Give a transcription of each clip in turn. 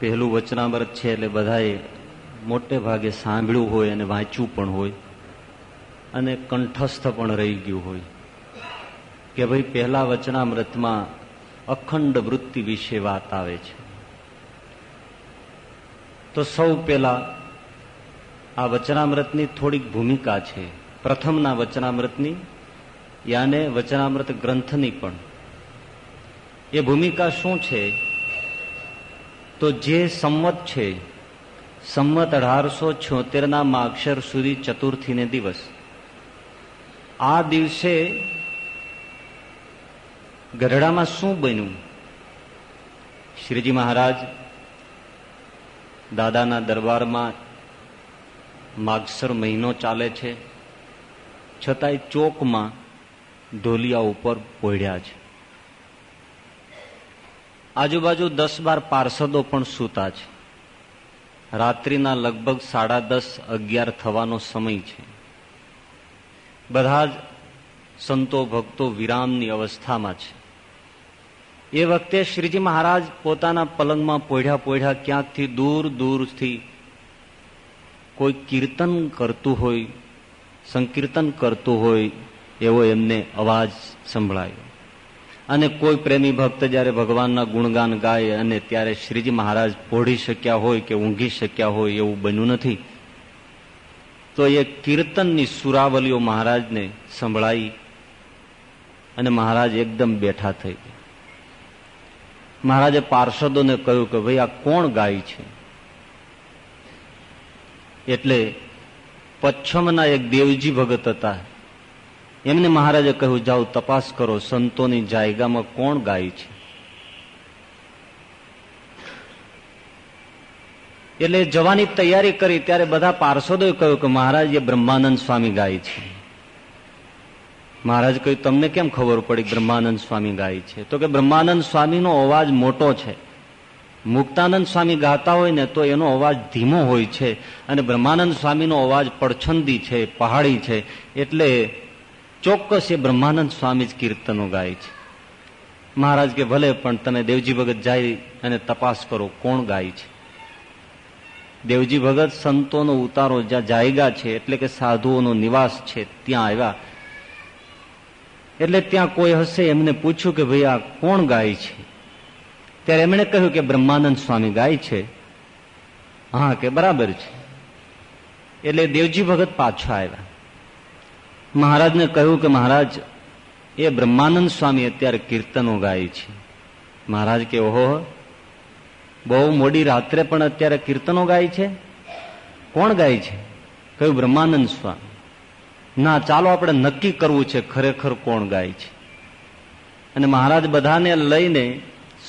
પહેલું વચનામૃત છે એટલે બધાએ મોટે ભાગે સાંભળ્યું હોય અને વાંચ્યું પણ હોય અને કંઠસ્થ પણ રહી ગયું હોય. કે ભાઈ પહેલા વચનામૃતમાં અખંડ વૃત્તિ વિશે વાત આવે છે. તો સૌ પહેલા આ વચનામૃતની થોડીક ભૂમિકા છે. પ્રથમના વચનામૃતની, યાને વચનામૃત ગ્રંથની પણ. એ ભૂમિકા શું છે? તો જે સંમત છે, સંમત અઢારસો છોતેરના માક્ષર સુધી ચતુર્થીને દિવસ. આ દિવસે ગઢડામાં શું બન્યું? શ્રીજી મહારાજ, દાદાના દરબારમાં માગસર મહિનો ચાલે છે, છતાંય ચોકમાં ઢોલિયા ઉપર પોઢ્યા છે. આજુબાજુ દસ બાર પાર્ષદો પણ સૂતા છે. રાત્રિના લગભગ સાડા દસ, અગિયાર થવાનો સમય છે. બધા જ સંતો ભક્તો વિરામની અવસ્થામાં છે. એ વખતે શ્રીજી મહારાજ પોતાના પલંગમાં પોઢ્યા પોઢ્યા ક્યાંકથી દૂર દૂરથી કોઈ કીર્તન કરતું હોય, સંકીર્તન કરતું હોય એવો એમને અવાજ સંભળાયો. અને કોઈ પ્રેમી ભક્ત જયારે ભગવાનના ગુણગાન ગાય અને ત્યારે શ્રીજી મહારાજ પોઢી શક્યા હોય કે ઊંઘી શક્યા હોય એવું બન્યું નથી, તો એ કીર્તનની સુરાવલીઓ મહારાજને સંભળાઈ અને મહારાજ એકદમ બેઠા થઈ ગયા. મહારાજે પાર્ષદોને કહ્યું કે ભાઈ, આ કોણ ગાય છે? એટલે પચ્છમના એક દેવજી ભગત હતા. એમને મહારાજે કહ્યું, જાઓ, તપાસ કરો, સંતોની જાયગામાં કોણ ગાય છે? એટલે જવાની તૈયારી કરી, ત્યારે બધા પાર્ષદોએ કહ્યું કે, મહારાજ, એ બ્રહ્માનંદ સ્વામી ગાય છે. મહારાજ કહ્યું, તમને કેમ ખબર પડી બ્રહ્માનંદ સ્વામી ગાય છે? તો કે, બ્રહ્માનંદ સ્વામીનો અવાજ મોટો છે. મુક્તાનંદ સ્વામી ગાતા હોય ને, તો એનો અવાજ ધીમો હોય છે અને બ્રહ્માનંદ સ્વામીનો અવાજ પડછંદી છે, પહાડી છે. એટલે ચોક્કસ એ બ્રહ્માનંદ સ્વામી જ કીર્તનો ગાય છે. મહારાજ કે ભલે પણ તમે દેવજી ભગત જાય અને તપાસ કરો કોણ ગાય છે. દેવજી ભગત સંતોનો ઉતારો જ્યાં જાયગા છે એટલે કે સાધુઓનો નિવાસ છે ત્યાં આવ્યા. એટલે ત્યાં કોઈ હશે એમને પૂછ્યું કે ભાઈ આ કોણ ગાય છે? ત્યારે એમણે કહ્યું કે બ્રહ્માનંદ સ્વામી ગાય છે. હા, કે બરાબર છે. એટલે દેવજી ભગત પાછા આવ્યા. મહારાજને કહ્યું કે મહારાજ, એ બ્રહ્માનંદ સ્વામી અત્યારે કીર્તનો ગાય છે. મહારાજ કે, ઓહો, બહુ મોડી રાત્રે પણ અત્યારે કીર્તનો ગાય છે? કોણ ગાય છે? કહ્યું, બ્રહ્માનંદ સ્વામી. ના, ચાલો આપણે નક્કી કરવું છે ખરેખર કોણ ગાય છે. અને મહારાજ બધાને લઈને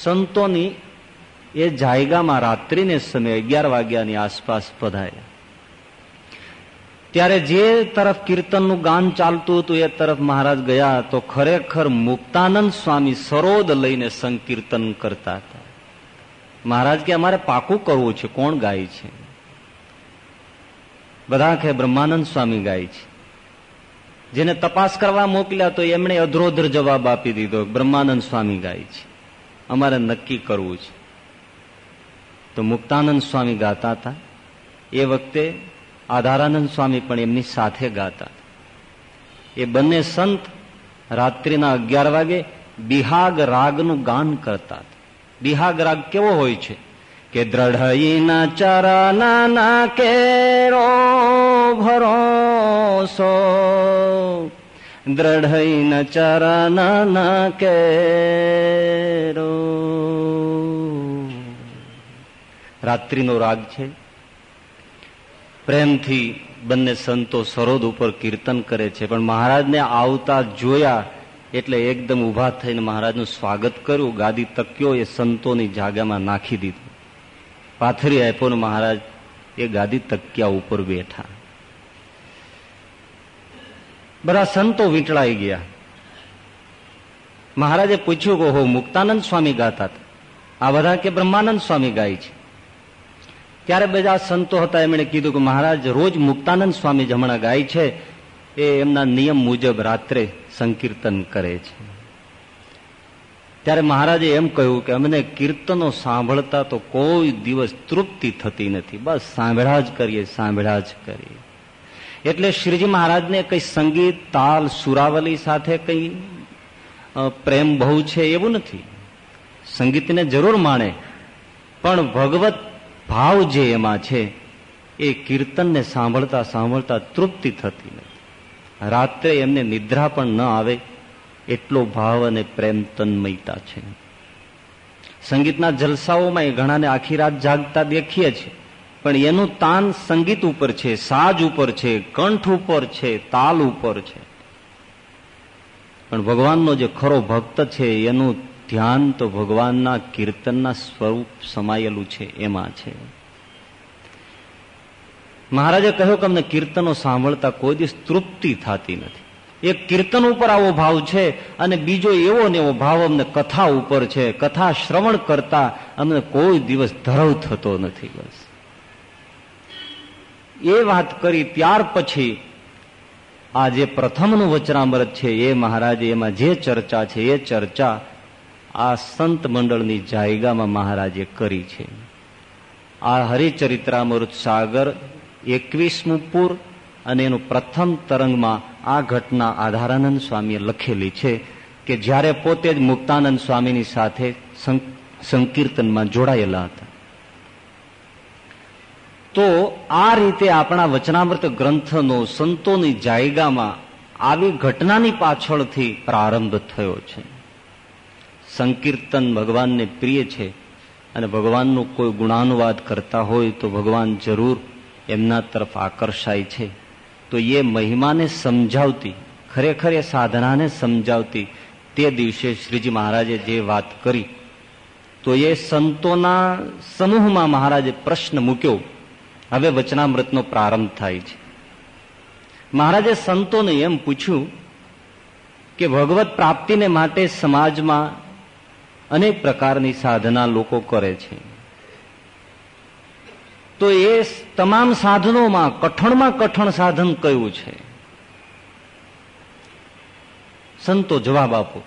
સંતોની એ જાયગામાં રાત્રિને સમય અગિયાર વાગ્યાની આસપાસ પધાર્યા. ત્યારે જે તરફ કીર્તનનું ગાન ચાલતું હતું એ તરફ મહારાજ ગયા તો ખરેખર મુક્તાનંદ સ્વામી સરોદ લઈને સંકીર્તન કરતા હતા. મહારાજ કે, અમારે પાકું કરવું છે, કોણ ગાય છે? બધા કે, બ્રહ્માનંદ સ્વામી ગાય છે. જેને તપાસ કરવા મોકલ્યા તો એમણે અધરોધર જવાબ આપી દીધો, બ્રહ્માનંદ સ્વામી ગાય છે, અમારે નક્કી કરવું છે. તો મુક્તાનંદ સ્વામી ગાતા હતા. એ વખતે આધારાનંદ સ્વામી પણ એમની સાથે ગાતા. એ બંને સંત રાત્રિના અગિયાર વાગે બિહાગ રાગનું ગાન કરતા. બિહાગ રાગ કેવો હોય છે? કે દ્રઢઈના ચરણા ના કેરો ભરોસો. દ્રઢઈન ચરણ કેરો રાત્રિનો રાગ છે પ્રેમથી બંને સંતો સરોદ ઉપર કીર્તન કરે છે. પણ મહારાજને આવતા જોયા એટલે એકદમ ઊભા થઈને મહારાજનું સ્વાગત કર્યું. ગાદી તક્યો એ સંતોની જાગામાં નાખી દીધું. પાથરી આપ્યો મહારાજ એ ગાદી તકિયા ઉપર બેઠા. બધા સંતો વીંટળાઈ ગયા. મહારાજે પૂછ્યું કે હો મુક્તાનંદ સ્વામી ગાતા આ બધા કે બ્રહ્માનંદ સ્વામી ગાય છે? ત્યારે બધા સંતો હતા, એમણે કીધું કે મહારાજ, રોજ મુક્તાનંદ સ્વામી હમણાં ગાય છે. એ એમના નિયમ મુજબ રાત્રે સંકીર્તન કરે છે. ત્યારે મહારાજે એમ કહ્યું કે અમને કીર્તનો સાંભળતા તો કોઈ દિવસ તૃપ્તિ થતી નથી. બસ સાંભળ્યા જ કરીએ, સાંભળ્યા જ કરીએ. એટલે શ્રીજી મહારાજને કઈ સંગીત, તાલ, સુરાવલી સાથે કઈ પ્રેમ બહુ છે એવું નથી. સંગીતને જરૂર માણે. પણ ભગવત ભાવ જે એમાં છે, એ કીર્તનને સાંભળતા સાંભળતા તૃપ્તિ થતી નથી. રાત્રે એમને નિદ્રા પણ ન આવે, એટલો ભાવ અને પ્રેમ તન્મયતા છે. સંગીતના જલસાઓમાં એ ઘણાને આખી રાત જાગતા દેખીએ છીએ, પણ એનું તાન સંગીત ઉપર છે, સાજ ઉપર છે, કંઠ ઉપર છે, તાલ ઉપર છે. પણ ભગવાનનો જે ખરો ભક્ત છે, એનું ધ્યાન તો ભગવાનના કીર્તનના સ્વરૂપ સમાયેલું છે, એમાં છે. મહારાજે કહ્યું કે અમને કીર્તનો સાંભળતા કોઈ દિવસ તૃપ્તિ થતી નથી. એક કીર્તન ઉપર આવો ભાવ છે અને બીજો એવો ને એવો ભાવ અમને કથા ઉપર છે. કથા શ્રવણ કરતા અમને કોઈ દિવસ ધરવ થતો નથી બસ. એ વાત કરી ત્યાર પછી આ જે પ્રથમનું વચનામૃત છે એ મહારાજે એમાં જે ચર્ચા છે એ ચર્ચા આ સંત મંડળની જાયગામાં મહારાજે કરી છે. આ હરિચરિત્રામૃત સાગર એકવીસમું પૂર અને એનું પ્રથમ તરંગમાં આ ઘટના આધારાનંદ સ્વામીએ લખેલી છે કે જ્યારે પોતે જ મુક્તાનંદ સ્વામીની સાથે સંકીર્તનમાં જોડાયેલા હતા. તો આ રીતે આપણા વચનામૃત ગ્રંથનો સંતોની જાયગામાં આવી ઘટનાની પાછળથી પ્રારંભ થયો છે. સંકીર્તન ભગવાનને પ્રિય છે અને ભગવાનનો કોઈ ગુણાનુવાદ કરતા હોય તો ભગવાન જરૂર એમના તરફ આકર્ષાય છે. તો એ મહિમાને સમજાવતી, ખરેખર એ સાધનાને સમજાવતી તે દિવસે શ્રીજી મહારાજે જે વાત કરી, તો એ સંતોના સમૂહમાં મહારાજે પ્રશ્ન મૂક્યો. હવે વચનામૃતનો પ્રારંભ થાય છે. મહારાજે સંતોને એમ પૂછ્યું કે ભગવત પ્રાપ્તિને માટે સમાજમાં અનેક પ્રકારની સાધના લોકો કરે છે. તો એ તમામ સાધનોમાં કઠણમાં કઠણ સાધન કયું છે? સંતો જવાબ આપો.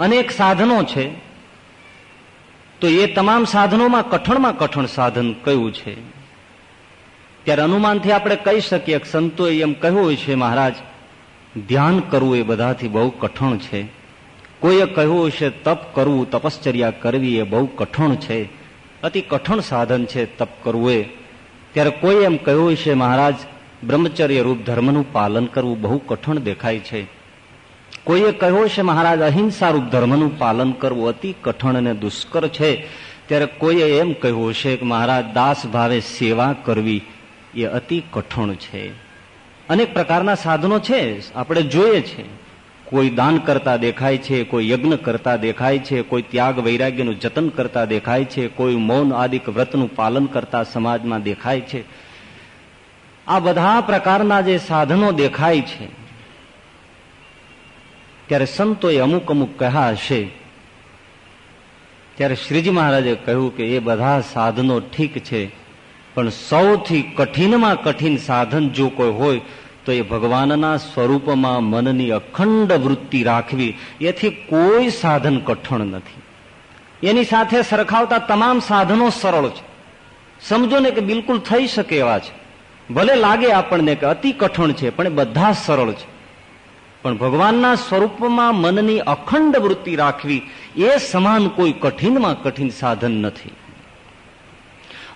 અનેક સાધનો છે. તો એ તમામ સાધનોમાં કઠણમાં કઠણ સાધન કયું છે? ત્યારે અનુમાનથી આપણે કહી શકીએ સંતોએ એમ કહ્યું હોય છે, મહારાજ, ધ્યાન કરવું એ બધાથી બહુ કઠણ છે. કોઈએ કહ્યું હશે તપ કરવું તપશ્ચર્યા કરવી એ બહુ કઠણ છે. અતિ કઠણ સાધન છે તપ કરવું એ. ત્યારે કોઈ એમ કહ્યું છે, મહારાજ, બ્રહ્મચર્ય રૂપ ધર્મનું પાલન કરવું બહુ કઠણ દેખાય છે. કોઈએ કહ્યું છે, મહારાજ, અહિંસા રૂપ ધર્મનું પાલન કરવું અતિ કઠણ અને દુષ્કર છે. ત્યારે કોઈએ એમ કહ્યું છે કે, મહારાજ, દાસ ભાવે સેવા કરવી એ અતિ કઠણ છે. અનેક પ્રકારના સાધનો છે, આપણે જોઈએ છે. કોઈ દાન કરતા દેખાય છે, કોઈ યજ્ઞ કરતા દેખાય છે, કોઈ ત્યાગ વૈરાગ્યનું જતન કરતા દેખાય છે, કોઈ મૌન આદિક વ્રતનું પાલન કરતા સમાજમાં દેખાય છે. આ બધા પ્રકારના જે સાધનો દેખાય છે, ત્યારે સંતોએ અમુક અમુક કહ્યા હશે. ત્યારે શ્રીજી મહારાજે કહ્યું કે એ બધા સાધનો ઠીક છે, પણ સૌથી કઠિનમાં કઠિન સાધન જો કોઈ હોય તો એ ભગવાનના સ્વરૂપમાં મનની અખંડ વૃત્તિ રાખવી એથી કોઈ સાધન કઠણ નથી. એની સાથે સરખાવતા તમામ સાધનો સરળ છે. સમજો ને કે બિલકુલ થઈ શકે એવા છે. ભલે લાગે આપણને કે અતિ કઠણ છે, પણ બધા સરળ છે. પણ ભગવાનના સ્વરૂપમાં મનની અખંડ વૃત્તિ રાખવી એ સમાન કોઈ કઠિનમાં કઠિન સાધન નથી.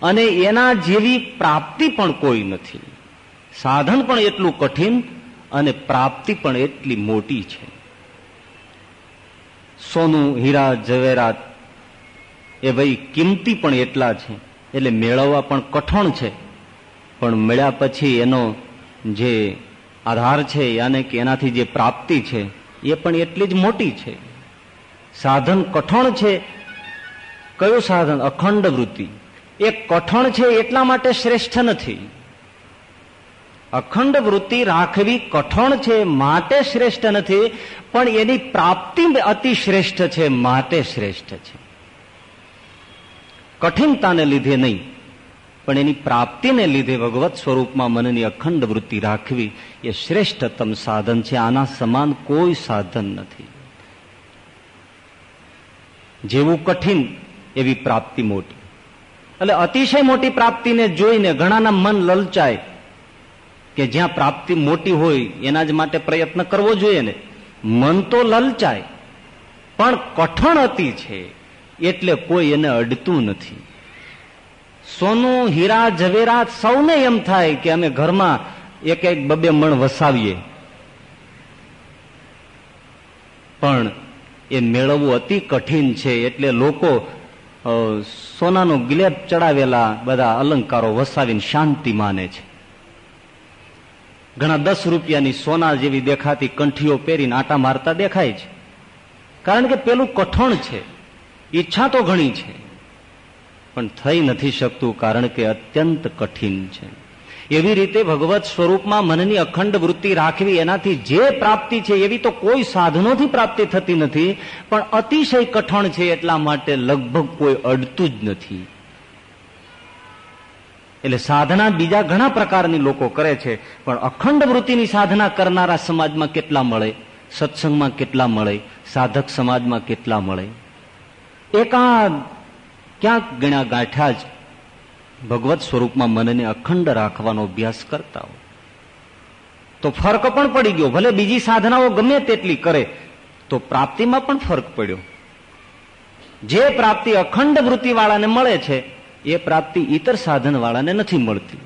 અને એના જેવી પ્રાપ્તિ પણ કોઈ નથી. સાધન પણ એટલું કઠિન અને પ્રાપ્તિ પણ એટલી મોટી છે. સોનું, હીરા જવેરાત એ ભાઈ કિંમતી પણ એટલા છે, એટલે મેળવવા પણ કઠણ છે. પણ મળ્યા પછી એનો જે આધાર છે, યાને કે એનાથી જે પ્રાપ્તિ છે, એ પણ એટલી જ મોટી છે. સાધન કઠણ છે, કયું સાધન? અખંડ વૃત્તિ. એ કઠણ છે એટલા માટે શ્રેષ્ઠ નથી. અખંડ વૃત્તિ રાખવી કઠણ છે, માટે શ્રેષ્ઠ નથી, પણ એની પ્રાપ્તિ અતિ શ્રેષ્ઠ છે, માટે શ્રેષ્ઠ છે. કઠિનતાને લીધે નહીં, પણ એની પ્રાપ્તિને લીધે ભગવત સ્વરૂપમાં મનની અખંડ વૃત્તિ રાખવી એ શ્રેષ્ઠતમ સાધન છે, આના સમાન કોઈ સાધન નથી. જેવું કઠિન એવી પ્રાપ્તિ મોટી. એટલે અતિશય મોટી પ્રાપ્તિને જોઈને ઘણાના મન લલચાય કે જ્યાં પ્રાપ્તિ મોટી હોય, એના જ માટે પ્રયત્ન કરવો જોઈએ ને. મન તો લલચાય, પણ કઠણ અતિ છે, એટલે કોઈ એને અડતું નથી. સોનું, હીરા, ઝવેરાત સૌને એમ થાય કે અમે ઘરમાં એક એક બબે મણ વસાવીએ. પણ એ મેળવવું અતિ કઠિન છે, એટલે લોકો સોનાનો ગ્લેપ ચડાવેલા બધા અલંકારો વસાવીને શાંતિ માને છે. ઘણા દસ રૂપિયાની સોના જેવી દેખાતી કંઠીઓ પહેરીને આટા મારતા દેખાય છે. કારણ કે પેલું કઠણ છે. ઈચ્છા તો ઘણી છે. પણ થઈ નથી શકતું કારણ કે અત્યંત કઠિન છે. એવી રીતે ભગવત સ્વરૂપમાં મનની અખંડ વૃત્તિ રાખવી એનાથી જે પ્રાપ્તિ છે એવી તો કોઈ સાધનોથી પ્રાપ્તિ થતી નથી, પણ અતિશય કઠણ છે એટલા માટે લગભગ કોઈ અડતું જ નથી. એટલે સાધના બીજા ઘણા પ્રકારની લોકો કરે છે, પણ અખંડ વૃત્તિની સાધના કરનારા સમાજમાં કેટલા મળે? સત્સંગમાં કેટલા મળે? સાધક સમાજમાં કેટલા મળે? એકાદ ક્યાંક ગણ્યા ગાંઠ્યા જ ભગવત સ્વરૂપમાં મનને અખંડ રાખવાનો અભ્યાસ કરતા હોય. તો ફરક પણ પડી ગયો. ભલે બીજી સાધનાઓ ગમે તેટલી કરે, તો પ્રાપ્તિમાં પણ ફરક પડ્યો. જે પ્રાપ્તિ અખંડ વૃત્તિ વાળાને મળે છે એ પ્રાપ્તિ ઇતર સાધન વાળાને નથી મળતી.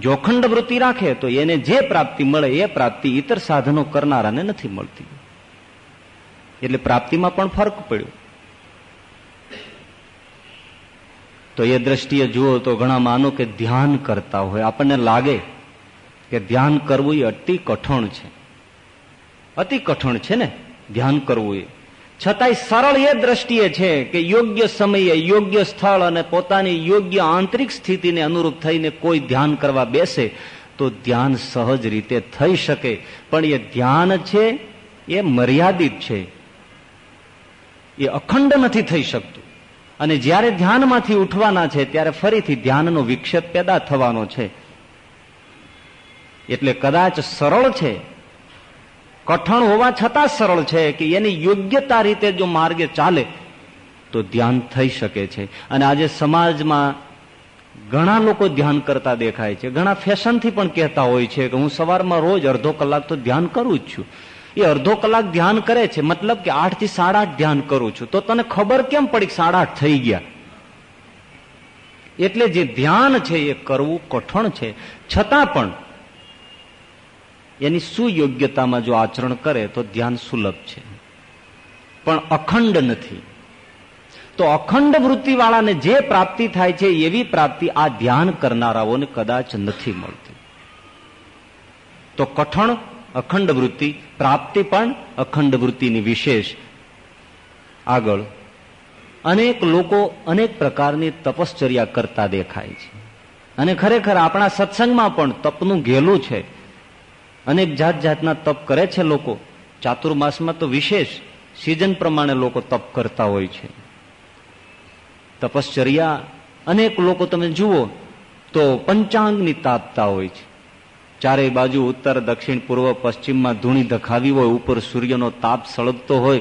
જોખંડ વૃત્તિ રાખે, તો એને જે પ્રાપ્તિ મળે, એ પ્રાપ્તિ ઇતર સાધનો કરનારાને નથી મળતી. એટલે પ્રાપ્તિમાં પણ ફરક પડ્યો. તો એ દ્રષ્ટિએ જુઓ તો ઘણા માનો કે ધ્યાન કરતા હોય. આપણને લાગે કે ધ્યાન કરવું એ અતિ કઠણ છે. અતિ કઠણ છે ને? ધ્યાન કરવું એ. છતાંય સરળ એ દ્રષ્ટિએ છે કે યોગ્ય સમયે યોગ્ય સ્થળ અને પોતાની યોગ્ય આંતરિક સ્થિતિને અનુરૂપ થઈને કોઈ ધ્યાન કરવા બેસે, તો ધ્યાન સહજ રીતે થઈ શકે. પણ એ ધ્યાન છે, એ મર્યાદિત છે. એ અખંડ નથી થઈ શકતું. અને જ્યારે ધ્યાનમાંથી ઉઠવાના છે, ત્યારે ફરીથી ધ્યાનનો વિક્ષેપ પેદા થવાનો છે. એટલે કદાચ સરળ છે કઠણ હોવા છતાં સરળ છે કે એની યોગ્યતા રીતે જો માર્ગે ચાલે, તો ધ્યાન થઈ શકે છે. અને આજે સમાજમાં ઘણા લોકો ધ્યાન કરતા દેખાય છે. ઘણા ફેશનથી પણ કહેતા હોય છે કે હું સવારમાં રોજ અડધો કલાક તો ધ્યાન કરું જ છું. એ અડધો કલાક ધ્યાન કરે છે, મતલબ કે આઠથી સાડા ધ્યાન કરું છું. તો તને ખબર કેમ પડી સાડા આઠ થઈ ગયા? એટલે જે ધ્યાન છે એ કરવું કઠણ છે. છતાં પણ એની સુયોગ્યતામાં જો આચરણ કરે તો ધ્યાન સુલભ છે. પણ અખંડ નથી. તો અખંડ વૃત્તિ વાળાને જે પ્રાપ્તિ થાય છે એવી પ્રાપ્તિ આ ધ્યાન કરનારાઓને કદાચ નથી મળતી. તો કઠણ, અખંડ વૃત્તિ પ્રાપ્તિ પણ અખંડ વૃત્તિની વિશેષ. આગળ, અનેક લોકો અનેક પ્રકારની તપશ્ચર્યા કરતા દેખાય છે. અને ખરેખર આપણા સત્સંગમાં પણ તપનું ઘેલું છે. અનેક જાત જાતના તપ કરે છે લોકો. ચાતુર્માસમાં તો વિશેષ સિઝન પ્રમાણે લોકો તપ કરતા હોય છે. તપશ્ચર્યા અનેક લોકો તમે જુઓ તો પંચાંગની તાપતા હોય છે. ચારેય બાજુ ઉત્તર, દક્ષિણ, પૂર્વ, પશ્ચિમમાં ધૂણી ધખાવી હોય, ઉપર સૂર્યનો તાપ સળગતો હોય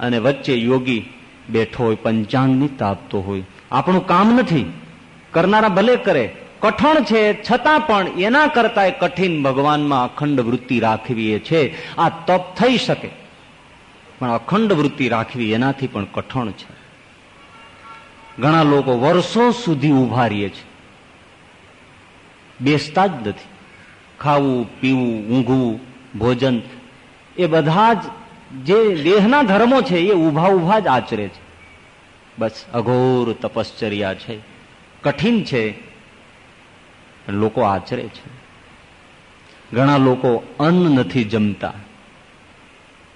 અને વચ્ચે યોગી બેઠો હોય, પંચાંગની તાપતો હોય. આપણું કામ નથી. કરનારા ભલે કરે કઠણ છે, છતાં પણ એના કરતા કઠિન ભગવાનમાં અખંડ વૃત્તિ રાખવી એ છે. આ તપ થઈ શકે, પણ અખંડ વૃત્તિ રાખવી એનાથી પણ કઠણ છે. ઘણા લોકો વર્ષો સુધી ઊભા રહીએ છે. બેસતા જ નથી. ખાવું, પીવું, ઊંઘવું, ભોજન, એ બધા જ જે દેહના ધર્મો છે, એ ઊભા ઊભા જ આચરે છે. બસ અઘોર તપશ્ચર્યા છે. કઠિન છે લોકો આચરે છે. ઘણા લોકો અન્ન નથી જમતા.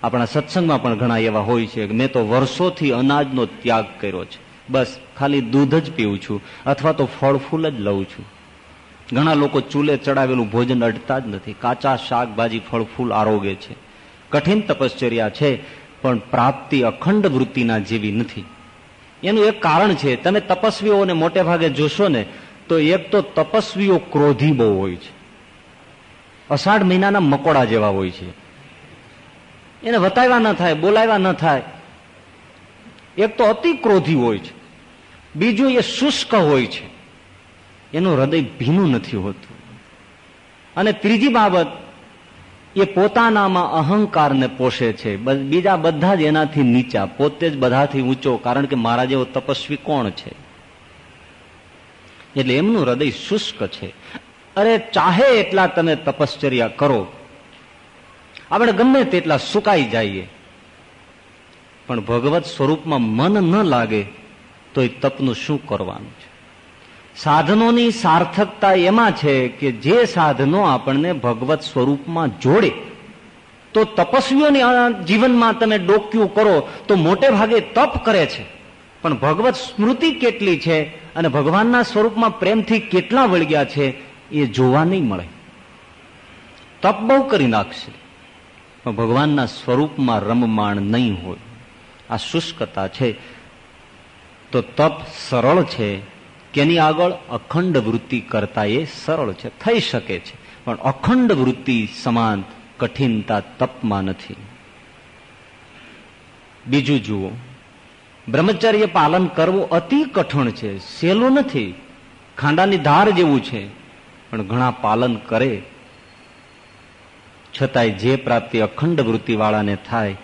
આપણા સત્સંગમાં પણ ઘણા એવા હોય છે મેં તો વર્ષોથી અનાજનો ત્યાગ કર્યો છે. બસ, ખાલી દૂધ જ પીવું છું અથવા તો ફળ ફૂલ જ લઉં છું. ઘણા લોકો ચૂલે ચડાવેલું ભોજન અડતા જ નથી. કાચા શાકભાજી ફળ ફૂલ આરોગે છે. કઠિન તપશ્ચર્યા છે, પણ પ્રાપ્તિ અખંડ વૃત્તિના જેવી નથી. એનું એક કારણ છે, તમે તપસ્વીઓને મોટે ભાગે જોશો ને તો એક તો તપસ્વીઓ ક્રોધી બહુ હોય છે. અષાઢ મહિનાના મકોડા જેવા હોય છે. એને વતાવ્યા ન થાય, બોલાવ્યા ન થાય. એક તો અતિ ક્રોધી હોય છે. બીજું એ શુષ્ક હોય છે. એનું હૃદય ભીનું નથી હોતું. અને ત્રીજી બાબત, એ પોતાનામાં અહંકારને પોષે છે. બીજા બધા જ એનાથી નીચા, પોતે જ બધાથી ઊંચો, કારણ કે મારા જેવો તપસ્વી કોણ છે? એટલે એમનું હૃદય શુષ્ક છે. અરે ચાહે એટલા તમે તપશ્ચર્યા કરો. આપણે ગમે તેટલા સુકાઈ જઈએ. પણ ભગવત સ્વરૂપમાં મન ન લાગે તો એ તપનું શું કરવાનું છે? સાધનોની સાર્થકતા એમાં છે કે જે સાધનો આપણને ભગવત સ્વરૂપમાં જોડે, તો તપસ્વીઓની જીવનમાં તમે ડોક્યું કરો તો મોટે ભાગે તપ કરે છે. પણ ભગવત સ્મૃતિ કેટલી છે અને ભગવાનના સ્વરૂપમાં પ્રેમથી કેટલા વળગ્યા છે એ જોવા નહીં મળે. તપ બહુ કરી નાખશે, પણ ભગવાનના સ્વરૂપમાં રમમાણ નહીં હોય. આ શુષ્કતા છે. તો તપ સરળ છે, કેની આગળ અખંડ વૃત્તિ કરતા એ સરળ છે. થઈ શકે છે, પણ અખંડ વૃત્તિ સમાન કઠિનતા તપમાં નથી. બીજું જુઓ બ્રહ્મચર્ય પાલન કરવું અતિ કઠણ છે. સહેલું નથી. ખાંડાની ધાર જેવું છે. પણ ઘણા પાલન કરે. છતાંય જે પ્રાપ્તિ અખંડ વૃત્તિ વાળાને થાય,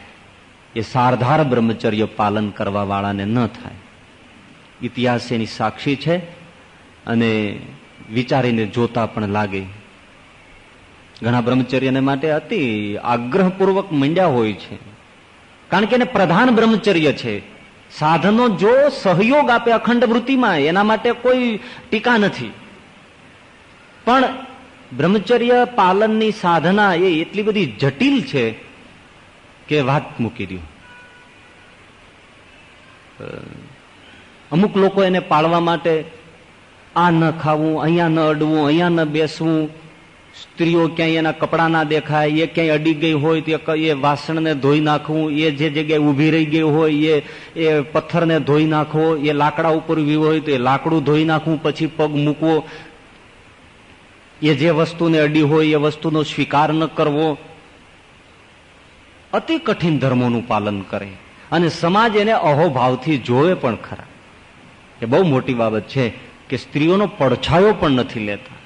એ સારધાર બ્રહ્મચર્ય પાલન કરવા વાળાને ન થાય. ઇતિહાસ એની સાક્ષી છે અને વિચારીને જોતા પણ લાગે. ઘણા બ્રહ્મચર્યને માટે અતિ આગ્રહપૂર્વક મંડ્યા હોય છે. કારણ કે એને પ્રધાન બ્રહ્મચર્ય છે. સાધનો જો સહયોગ આપે અખંડ વૃત્તિમાં, એના માટે કોઈ ટીકા નથી. પણ બ્રહ્મચર્ય પાલનની સાધના એ એટલી બધી જટિલ છે કે વાત મૂકી દઉં. અમુક લોકો એને પાળવા માટે, આ ન ખાવું, અહીંયા ન અડવું, અહીંયા ન બેસવું સ્ત્રીઓ ક્યાંય એના કપડા ના દેખાય, એ ક્યાંય અડી ગઈ હોય તો એ વાસણને ધોઈ નાખવું, એ જે જગ્યાએ ઊભી રહી ગઈ હોય, એ એ પથ્થરને ધોઈ નાખવો, એ લાકડા ઉપર હોય તો એ લાકડું ધોઈ નાખવું, પછી પગ મૂકવો. એ જે વસ્તુને અડી હોય, એ વસ્તુનો સ્વીકાર ન કરવો. અતિ કઠિન ધર્મોનું પાલન કરે. અને સમાજ એને અહોભાવથી જોવે પણ ખરા. એ બહુ મોટી બાબત છે કે સ્ત્રીઓનો પડછાયો પણ નથી લેતા.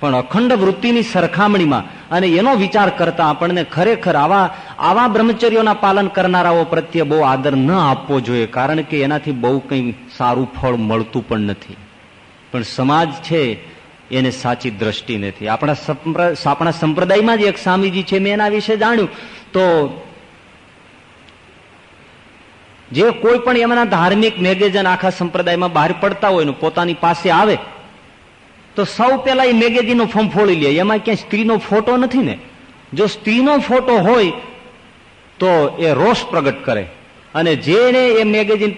પણ અખંડ વૃત્તિની સરખામણીમાં અને એનો વિચાર કરતા આપણને ખરેખર આવા આવા બ્રહ્મચર્યોના પાલન કરનારાઓ પ્રત્યે બહુ આદર ન આપવો જોઈએ, કારણ કે એનાથી બહુ કંઈ સારું ફળ મળતું પણ નથી. પણ સમાજ છે, એને સાચી દ્રષ્ટિ નથી. આપણા આપણા સંપ્રદાયમાં જ એક સ્વામીજી છે, મેં એના વિશે જાણ્યું. તો જે કોઈ પણ એમના ધાર્મિક મેગેઝિન આખા સંપ્રદાયમાં બહાર પડતા હોય ને પોતાની પાસે આવે તો સૌ પેલા એ મેગેઝિનનો ફોર્મ ફોડી લે. એમાં ક્યાંય સ્ત્રીનો ફોટો નથી ને. જો સ્ત્રીનો ફોટો હોય, તો એ રોષ પ્રગટ કરે. અને જેને એ મેગેઝીન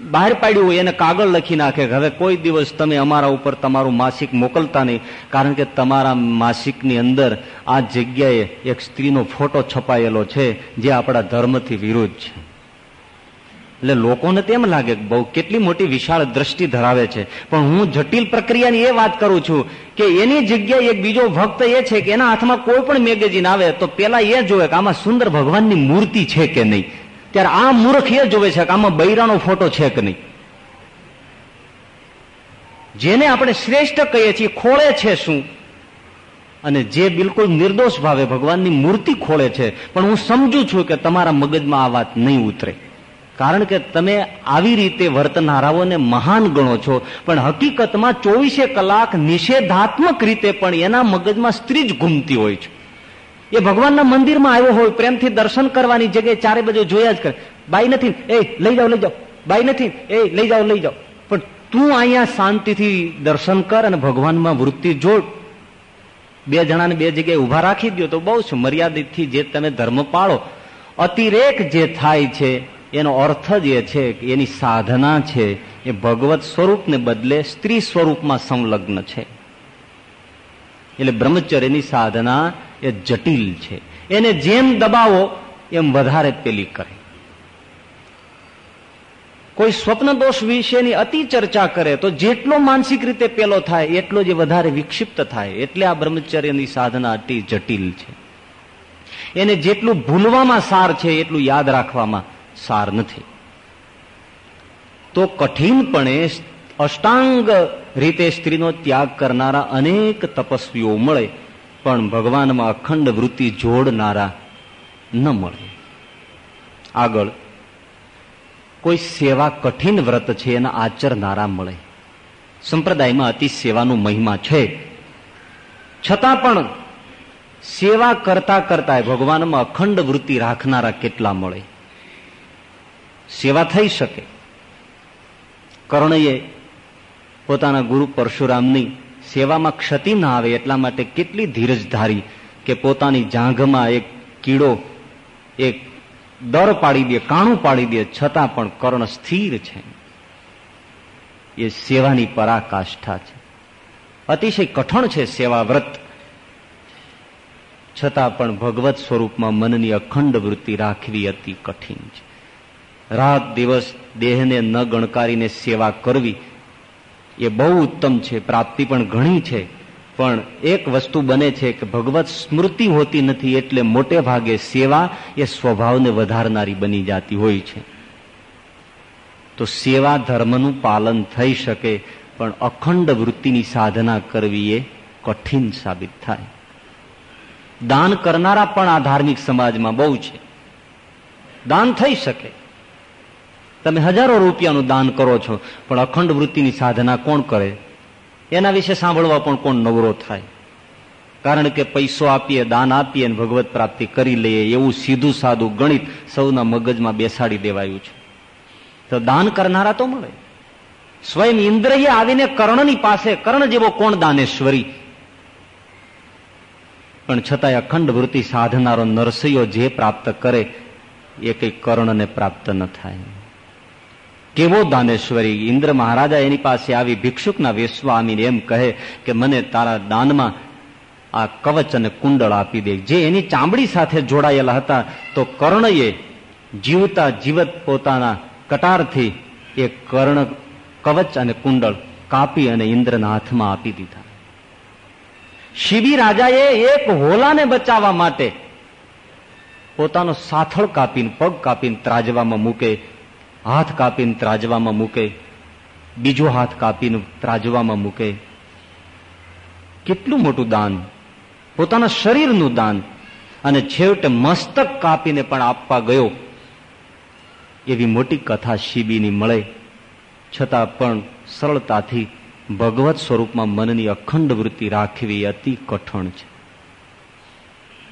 બહાર પાડ્યું હોય, એને કાગળ લખી નાખે હવે કોઈ દિવસ તમે અમારા ઉપર તમારું માસિક મોકલતા નહીં. કારણ કે તમારા માસિકની અંદર આ જગ્યાએ એક સ્ત્રીનો ફોટો છપાયેલો છે, જે આપણા ધર્મથી વિરુદ્ધ છે. એટલે લોકોને તેમ લાગે બહુ કેટલી મોટી વિશાળ દ્રષ્ટિ ધરાવે છે. પણ હું જટિલ પ્રક્રિયાની એ વાત કરું છું કે એની જગ્યાએ એક બીજો ભક્ત એ છે કે એના હાથમાં કોઈ પણ મેગેઝિન આવે તો પેલા એ જોવે કે આમાં સુંદર ભગવાનની મૂર્તિ છે કે નહીં. ત્યારે આ મૂર્ખ એ જોવે છે કે આમાં બૈરાનો ફોટો છે કે નહીં. જેને આપણે શ્રેષ્ઠ કહીએ છીએ, ખોળે છે શું? અને જે બિલકુલ નિર્દોષ ભાવે ભગવાનની મૂર્તિ ખોળે છે. પણ હું સમજુ છું કે તમારા મગજમાં આ વાત નહીં ઉતરે. કારણ કે તમે આવી રીતે વર્તનારાઓને મહાન ગણો છો. પણ હકીકતમાં ચોવીસે કલાક નિષેધાત્મક રીતે પણ એના મગજમાં સ્ત્રી જ ઘૂમતી હોય છે. એ ભગવાનના મંદિરમાં આવ્યો હોય, પ્રેમથી દર્શન કરવાની જગ્યાએ ચારે બાજુ જોયા જ કરે. બાઈ નથી, એ, લઈ જાઓ લઈ જાઓ. બાઈ નથી, એ, લઈ જાઓ લઈ જાઓ. પણ તું અહીંયા શાંતિથી દર્શન કર અને ભગવાનમાં વૃત્તિ જોડ. બે જણાને બે જગ્યાએ ઊભા રાખી દો તો બહુ મર્યાદિતથી જે તમે ધર્મ પાળો. અતિરેક જે થાય છે એનો અર્થ જ એ છે કે એની સાધના છે, એ ભગવત સ્વરૂપને બદલે સ્ત્રી સ્વરૂપમાં સંલગ્ન છે. એટલે બ્રહ્મચર્યની સાધના એ જટિલ છે. એને જેમ દબાવો, એમ વધારે પેલી કરે. કોઈ સ્વપ્ન દોષ વિશેની અતિ ચર્ચા કરે, તો જેટલો માનસિક રીતે પેલો થાય, એટલો જ વધારે વિક્ષિપ્ત થાય. એટલે આ બ્રહ્મચર્યની સાધના અતિ જટિલ છે. એને જેટલું ભૂલવામાં સાર છે, એટલું યાદ રાખવામાં સાર નથી. તો કઠિનપણે અષ્ટાંગ રીતે સ્ત્રીનો ત્યાગ કરનારા અનેક તપસ્વીઓ મળે, પણ ભગવાનમાં અખંડ વૃત્તિ જોડનારા ન મળે. આગળ, કોઈ સેવા કઠિન વ્રત છે એના આચરનારા મળે. સંપ્રદાયમાં અતિ સેવાનો મહિમા છે. છતાં પણ સેવા કરતા કરતા ભગવાનમાં અખંડ વૃત્તિ રાખનારા કેટલા મળે? સેવા થઈ શકે. કર્ણએ પોતાના ગુરુ પરશુરામની સેવામાં ક્ષતિ ના આવે એટલા માટે કેટલી ધીરજ ધારી કે પોતાની જાંઘમાં એક કીડો, એક દર પાડી દે, કાણું પાડી દે, છતાં પણ કર્ણ સ્થિર છે. એ સેવાની પરાકાષ્ઠા છે. અતિશય કઠણ છે સેવા વ્રત છતાં પણ ભગવત સ્વરૂપમાં મનની અખંડ વૃત્તિ રાખવી અતિ કઠિન છે. રાત દિવસ દેહને ન ગણકારીને સેવા કરવી એ બહુ ઉત્તમ છે, પ્રાપ્તિ પણ ઘણી છે. પણ એક વસ્તુ બને છે કે ભગવત સ્મૃતિ હોતી નથી એટલે મોટે ભાગે સેવા એ સ્વભાવને વધારનારી બની જતી હોય છે. તો સેવા ધર્મનું પાલન થઈ શકે, પણ અખંડ વૃત્તિની સાધના કરવી એ કઠિન સાબિત થાય. દાન કરનારા પણ આ ધાર્મિક સમાજમાં બહુ છે. દાન થઈ શકે તમે હજારો રૂપિયાનું દાન કરો છો, પણ અખંડ વૃત્તિની સાધના કોણ કરે? એના વિશે સાંભળવા પણ કોણ નવરો થાય? કારણ કે પૈસો આપીએ, દાન આપીએ અને ભગવત પ્રાપ્તિ કરી લઈએ, એવું સીધું સાદું ગણિત સૌના મગજમાં બેસાડી દેવાયું છે. તો દાન કરનારા તો મળે. સ્વયં ઇન્દ્રએ આવીને કર્ણની પાસે, કર્ણ જેવો કોણ દાનેશ્વરી? પણ છતાંય અખંડ વૃત્તિ સાધનારો નરસૈયો જે પ્રાપ્ત કરે, એ કઈ કર્ણને પ્રાપ્ત ન થાય. કેવો દાનેશ્વરી ઇન્દ્ર મહારાજા એની પાસે આવી ભિક્ષુકના વેશમાં આવીને એમ કહે કે મને તારા દાનમાં આ કવચ અને કુંડળ આપી દે. જે એની ચામડી સાથે જોડાયેલા હતા, તો કર્ણએ જીવતા જીવત પોતાના કટારથી એ કર્ણ કવચ અને કુંડળ કાપી અને ઇન્દ્રના હાથમાં આપી દીધા. શિબી રાજાએ એક હોલાને બચાવવા માટે પોતાનો સાથળ કાપીને, પગ કાપીને ત્રાજવામાં મૂકે. હાથ કાપીને ત્રાજવામાં મૂકે, બીજો હાથ કાપીને ત્રાજવામાં મૂકે. કેટલું મોટું દાન, પોતાના શરીરનું દાન, અને છેવટે મસ્તક કાપીને પણ આપવા ગયો. એવી મોટી કથા શિબીની મળે, છતાં પણ સરળતાથી ભગવત સ્વરૂપમાં મનની અખંડ વૃત્તિ રાખવી અતિ કઠણ છે.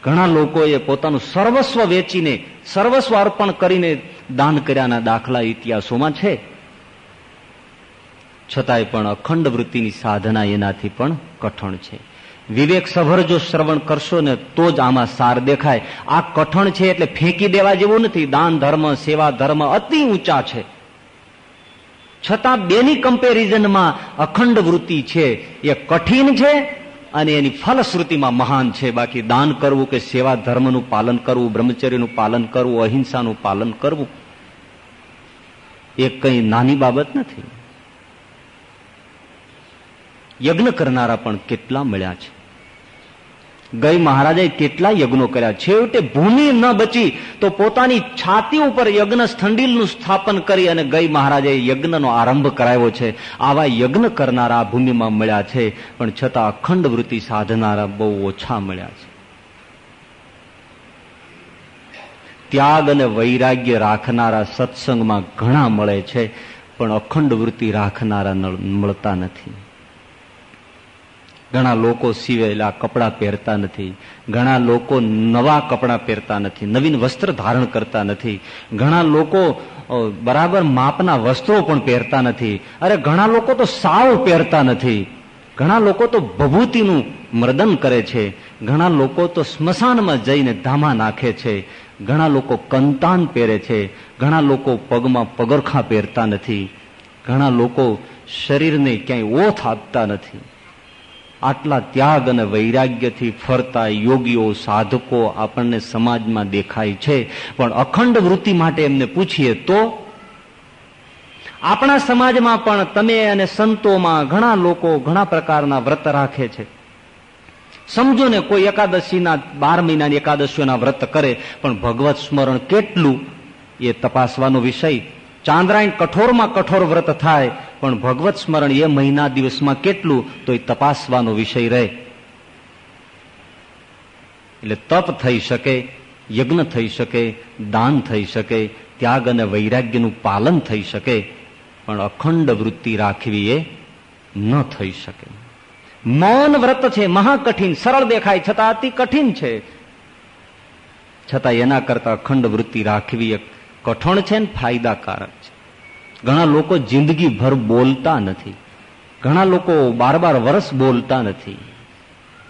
ઘણા લોકોએ પોતાનું સર્વસ્વ વેચીને, સર્વસ્વ અર્પણ કરીને દાન કર્યાના દાખલા ઇતિહાસોમાં છે. છતાંય પણ અખંડ વૃત્તિની સાધના એનાથી પણ કઠણ છે. વિવેક સભર જો શ્રવણ કરશો ને તો જ આમાં સાર દેખાય. આ કઠણ છે એટલે ફેંકી દેવા જેવું નથી. દાન, ધર્મ, સેવા, ધર્મ અતિ ઊંચા છે. છતાં બેની કમ્પેરિઝનમાં અખંડ વૃત્તિ છે એ કઠિન છે અને એની ફલશ્રુતિમાં મહાન છે. બાકી દાન કરવું કે સેવા ધર્મનું પાલન કરવું, બ્રહ્મચર્યનું પાલન કરવું, અહિંસાનું પાલન કરવું, એ કઈ નાની બાબત નથી. યજ્ઞ કરનારા પણ કેટલા મળ્યા છે. ગઈ મહારાજે કેટલા યજ્ઞો કર્યા. છેવટે ભૂમિ ન બચી તો પોતાની છાતી ઉપર યજ્ઞ સ્થંડીલનું સ્થાપન કરી અને ગઈ મહારાજે યજ્ઞનો આરંભ કરાવ્યો છે. આવા યજ્ઞ કરનારા ભૂમિમાં મળ્યા છે, પણ છતાં અખંડ વૃત્તિ સાધનારા બહુ ઓછા મળ્યા છે. ત્યાગ અને વૈરાગ્ય રાખનારા સત્સંગમાં ઘણા મળે છે, પણ અખંડ વૃત્તિ રાખનારા મળતા નથી. ઘણા લોકો સિવેલા કપડાં પહેરતા નથી, ઘણા લોકો નવા કપડાં પહેરતા નથી, નવીન વસ્ત્ર ધારણ કરતા નથી, ઘણા લોકો બરાબર માપના વસ્ત્રો પણ પહેરતા નથી, અરે ઘણા લોકો તો સાવ પહેરતા નથી, ઘણા લોકો તો ભભૂતિનું મર્દન કરે છે, ઘણા લોકો તો સ્મશાનમાં જઈને ધામા નાખે છે, ઘણા લોકો કંતાન પહેરે છે, ઘણા લોકો પગમાં પગરખા પહેરતા નથી, ઘણા લોકો શરીરને ક્યાંય ઓથ આપતા નથી. આટલા ત્યાગ અને વૈરાગ્યથી ફરતા યોગીઓ, સાધકો આપણને સમાજમાં દેખાય છે. પણ અખંડ વૃત્તિ માટે એમને પૂછીએ તો? આપણા સમાજમાં પણ તમે અને સંતોમાં ઘણા લોકો ઘણા પ્રકારના વ્રત રાખે છે. સમજો ને કોઈ એકાદશીના બાર મહિનાની એકાદશીઓના વ્રત કરે, પણ ભગવત સ્મરણ કેટલું એ તપાસવાનો વિષય ચાંદ્રાયણ કઠોરમાં કઠોર વ્રત થાય, પણ ભગવત સ્મરણ એ મહિના દિવસમાં કેટલું તો એ તપાસવાનો વિષય રહે. એટલે તપ થઈ શકે, યજ્ઞ થઈ શકે, દાન થઈ શકે, ત્યાગ અને વૈરાગ્યનું પાલન થઈ શકે, પણ અખંડ વૃત્તિ રાખવી એ ન થઈ શકે. મૌન વ્રત છે, મહાકઠિન, સરળ દેખાય, છતાં અતિ કઠિન છે. છતાં એના કરતા અખંડ વૃત્તિ રાખવી કઠણ છે ને ફાયદાકારક છે. ઘણા લોકો જિંદગીભર બોલતા નથી. ઘણા લોકો બાર બાર વર્ષ બોલતા નથી.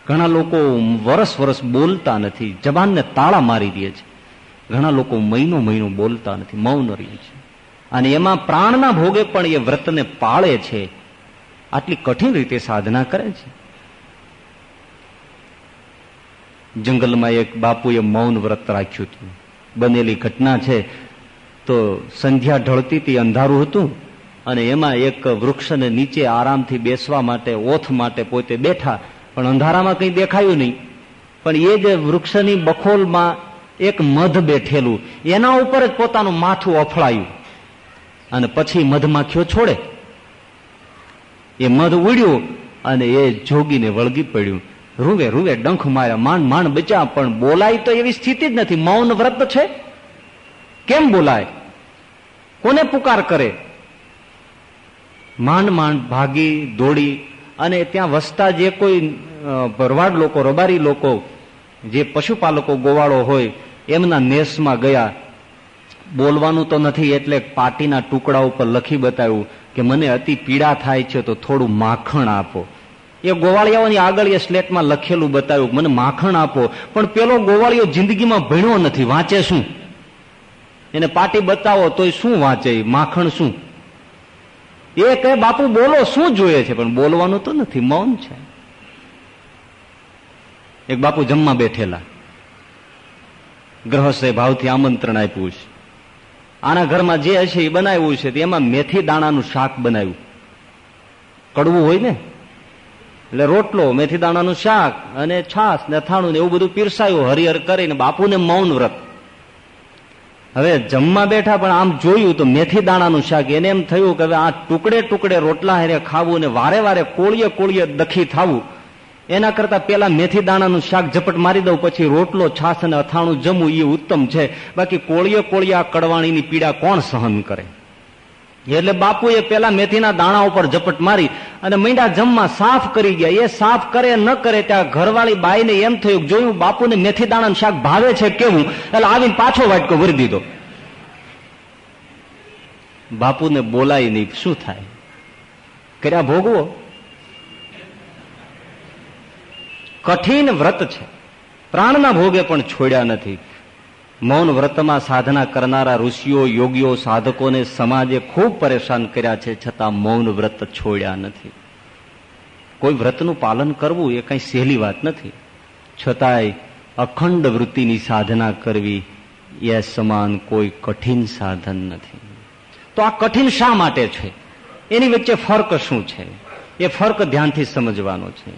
ઘણા લોકો વરસ વરસ બોલતા નથી. જબાનને તાળા મારી દે છે. ઘણા લોકો મહિનો મહિનો બોલતા નથી, મૌન રહે છે. અને એમાં પ્રાણના ભોગે પણ એ વ્રતને પાળે છે. આટલી કઠિન રીતે સાધના કરે છે. જંગલમાં એક બાપુએ મૌન વ્રત રાખ્યું હતું. બનેલી ઘટના છે. તો સંધ્યા ઢળતી હતી અંધારું હતું અને એમાં એક વૃક્ષને નીચે આરામથી બેસવા માટે, ઓથ માટે પોતે બેઠા. પણ અંધારામાં કંઈ દેખાયું નહીં. પણ એ જે વૃક્ષની બખોલમાં એક મધ બેઠેલું. એના ઉપર જ પોતાનું માથું અફળાયું. અને પછી મધમાખીઓ છોડે. એ મધ ઉડ્યું અને એ જોગીને વળગી પડ્યું. રૂવે રૂવે, ડંખ માર્યા. માંડ માંડ બચા પણ બોલાય તો એવી સ્થિતિ જ નથી. મૌન વ્રત છે? કેમ બોલાય? કોને પુકાર કરે? માંડ માંડ, ભાગી, દોડી, અને ત્યાં વસતા જે કોઈ ભરવાડ લોકો, રબારી લોકો, જે પશુપાલકો ગોવાળો હોય, એમના નેસમાં ગયા. બોલવાનું તો નથી એટલે પાટીના ટુકડા ઉપર લખી બતાવ્યું કે મને અતિ પીડા થાય છે તો થોડું માખણ આપો. એ ગોવાળિયાઓની આગળ એ સ્લેટમાં લખેલું બતાવ્યું મને માખણ આપો. પણ પેલો ગોવાળિયો જિંદગીમાં ભણ્યો નથી, વાંચે શું? એને પાટી બતાવો તોય શું વાંચે, માખણ શું? એ કહે, બાપુ, બોલો, શું જોઈએ છે? પણ બોલવાનું તો નથી, મૌન છે. એક બાપુ જમવા બેઠેલા. ગ્રહસ્થે ભાવથી આમંત્રણ આપ્યું છે. આના ઘરમાં જે હશે એ બનાવ્યું છે એમાં મેથી દાણાનું શાક બનાવ્યું. કડવું હોય ને? એટલે રોટલો, મેથી દાણાનું શાક અને છાસ ને અથાણું ને એવું બધું પીરસાયું, હરિહર કરીને બાપુને મૌન વ્રત હવે જમવા બેઠા પણ આમ જોયું તો મેથી દાણાનું શાક, એને એમ થયું કે હવે આ ટુકડે ટુકડે રોટલા હેરે ખાવું ને વારે વારે કોળીએ કોળીએ દખી થવું. એના કરતા પેલા મેથી દાણાનું શાક ઝપટ મારી દઉં, પછી રોટલો છાસ અને અથાણું જમવું એ ઉત્તમ છે. બાકી કોળીએ કોળીએ આ કડવાણીની પીડા કોણ સહન કરે? એટલે બાપુએ પેલા મેથીના દાણા ઉપર ઝપટ મારી અને મીંડા જમવા સાફ કરી ગયા. એ સાફ કરે ન કરે ત્યાં ઘરવાળી બાઈને એમ થયું જોયું બાપુને મેથી દાણા શાક ભાવે છે કેવું? એટલે આવીને પાછો વાટકો ભરી દીધો. બાપુને બોલાય નહીં શું થાય? કર્યા ભોગવો? કઠિન વ્રત છે. પ્રાણના ભોગે પણ છોડ્યા નથી. મૌન વ્રતમાં સાધના કરનારા ઋષિઓ, યોગીઓ, સાધકોને સમાજે ખૂબ પરેશાન કર્યા છે, છતાં મૌન વ્રત છોડ્યા નથી. કોઈ વ્રતનું પાલન કરવું એ કંઈ સહેલી વાત નથી. છતાંય અખંડ વૃત્તિની સાધના કરવી એ સમાન કોઈ કઠિન સાધન નથી. તો આ કઠિન શા માટે છે? એની વચ્ચે ફર્ક શું છે? એ ફર્ક ધ્યાનથી સમજવાનો છે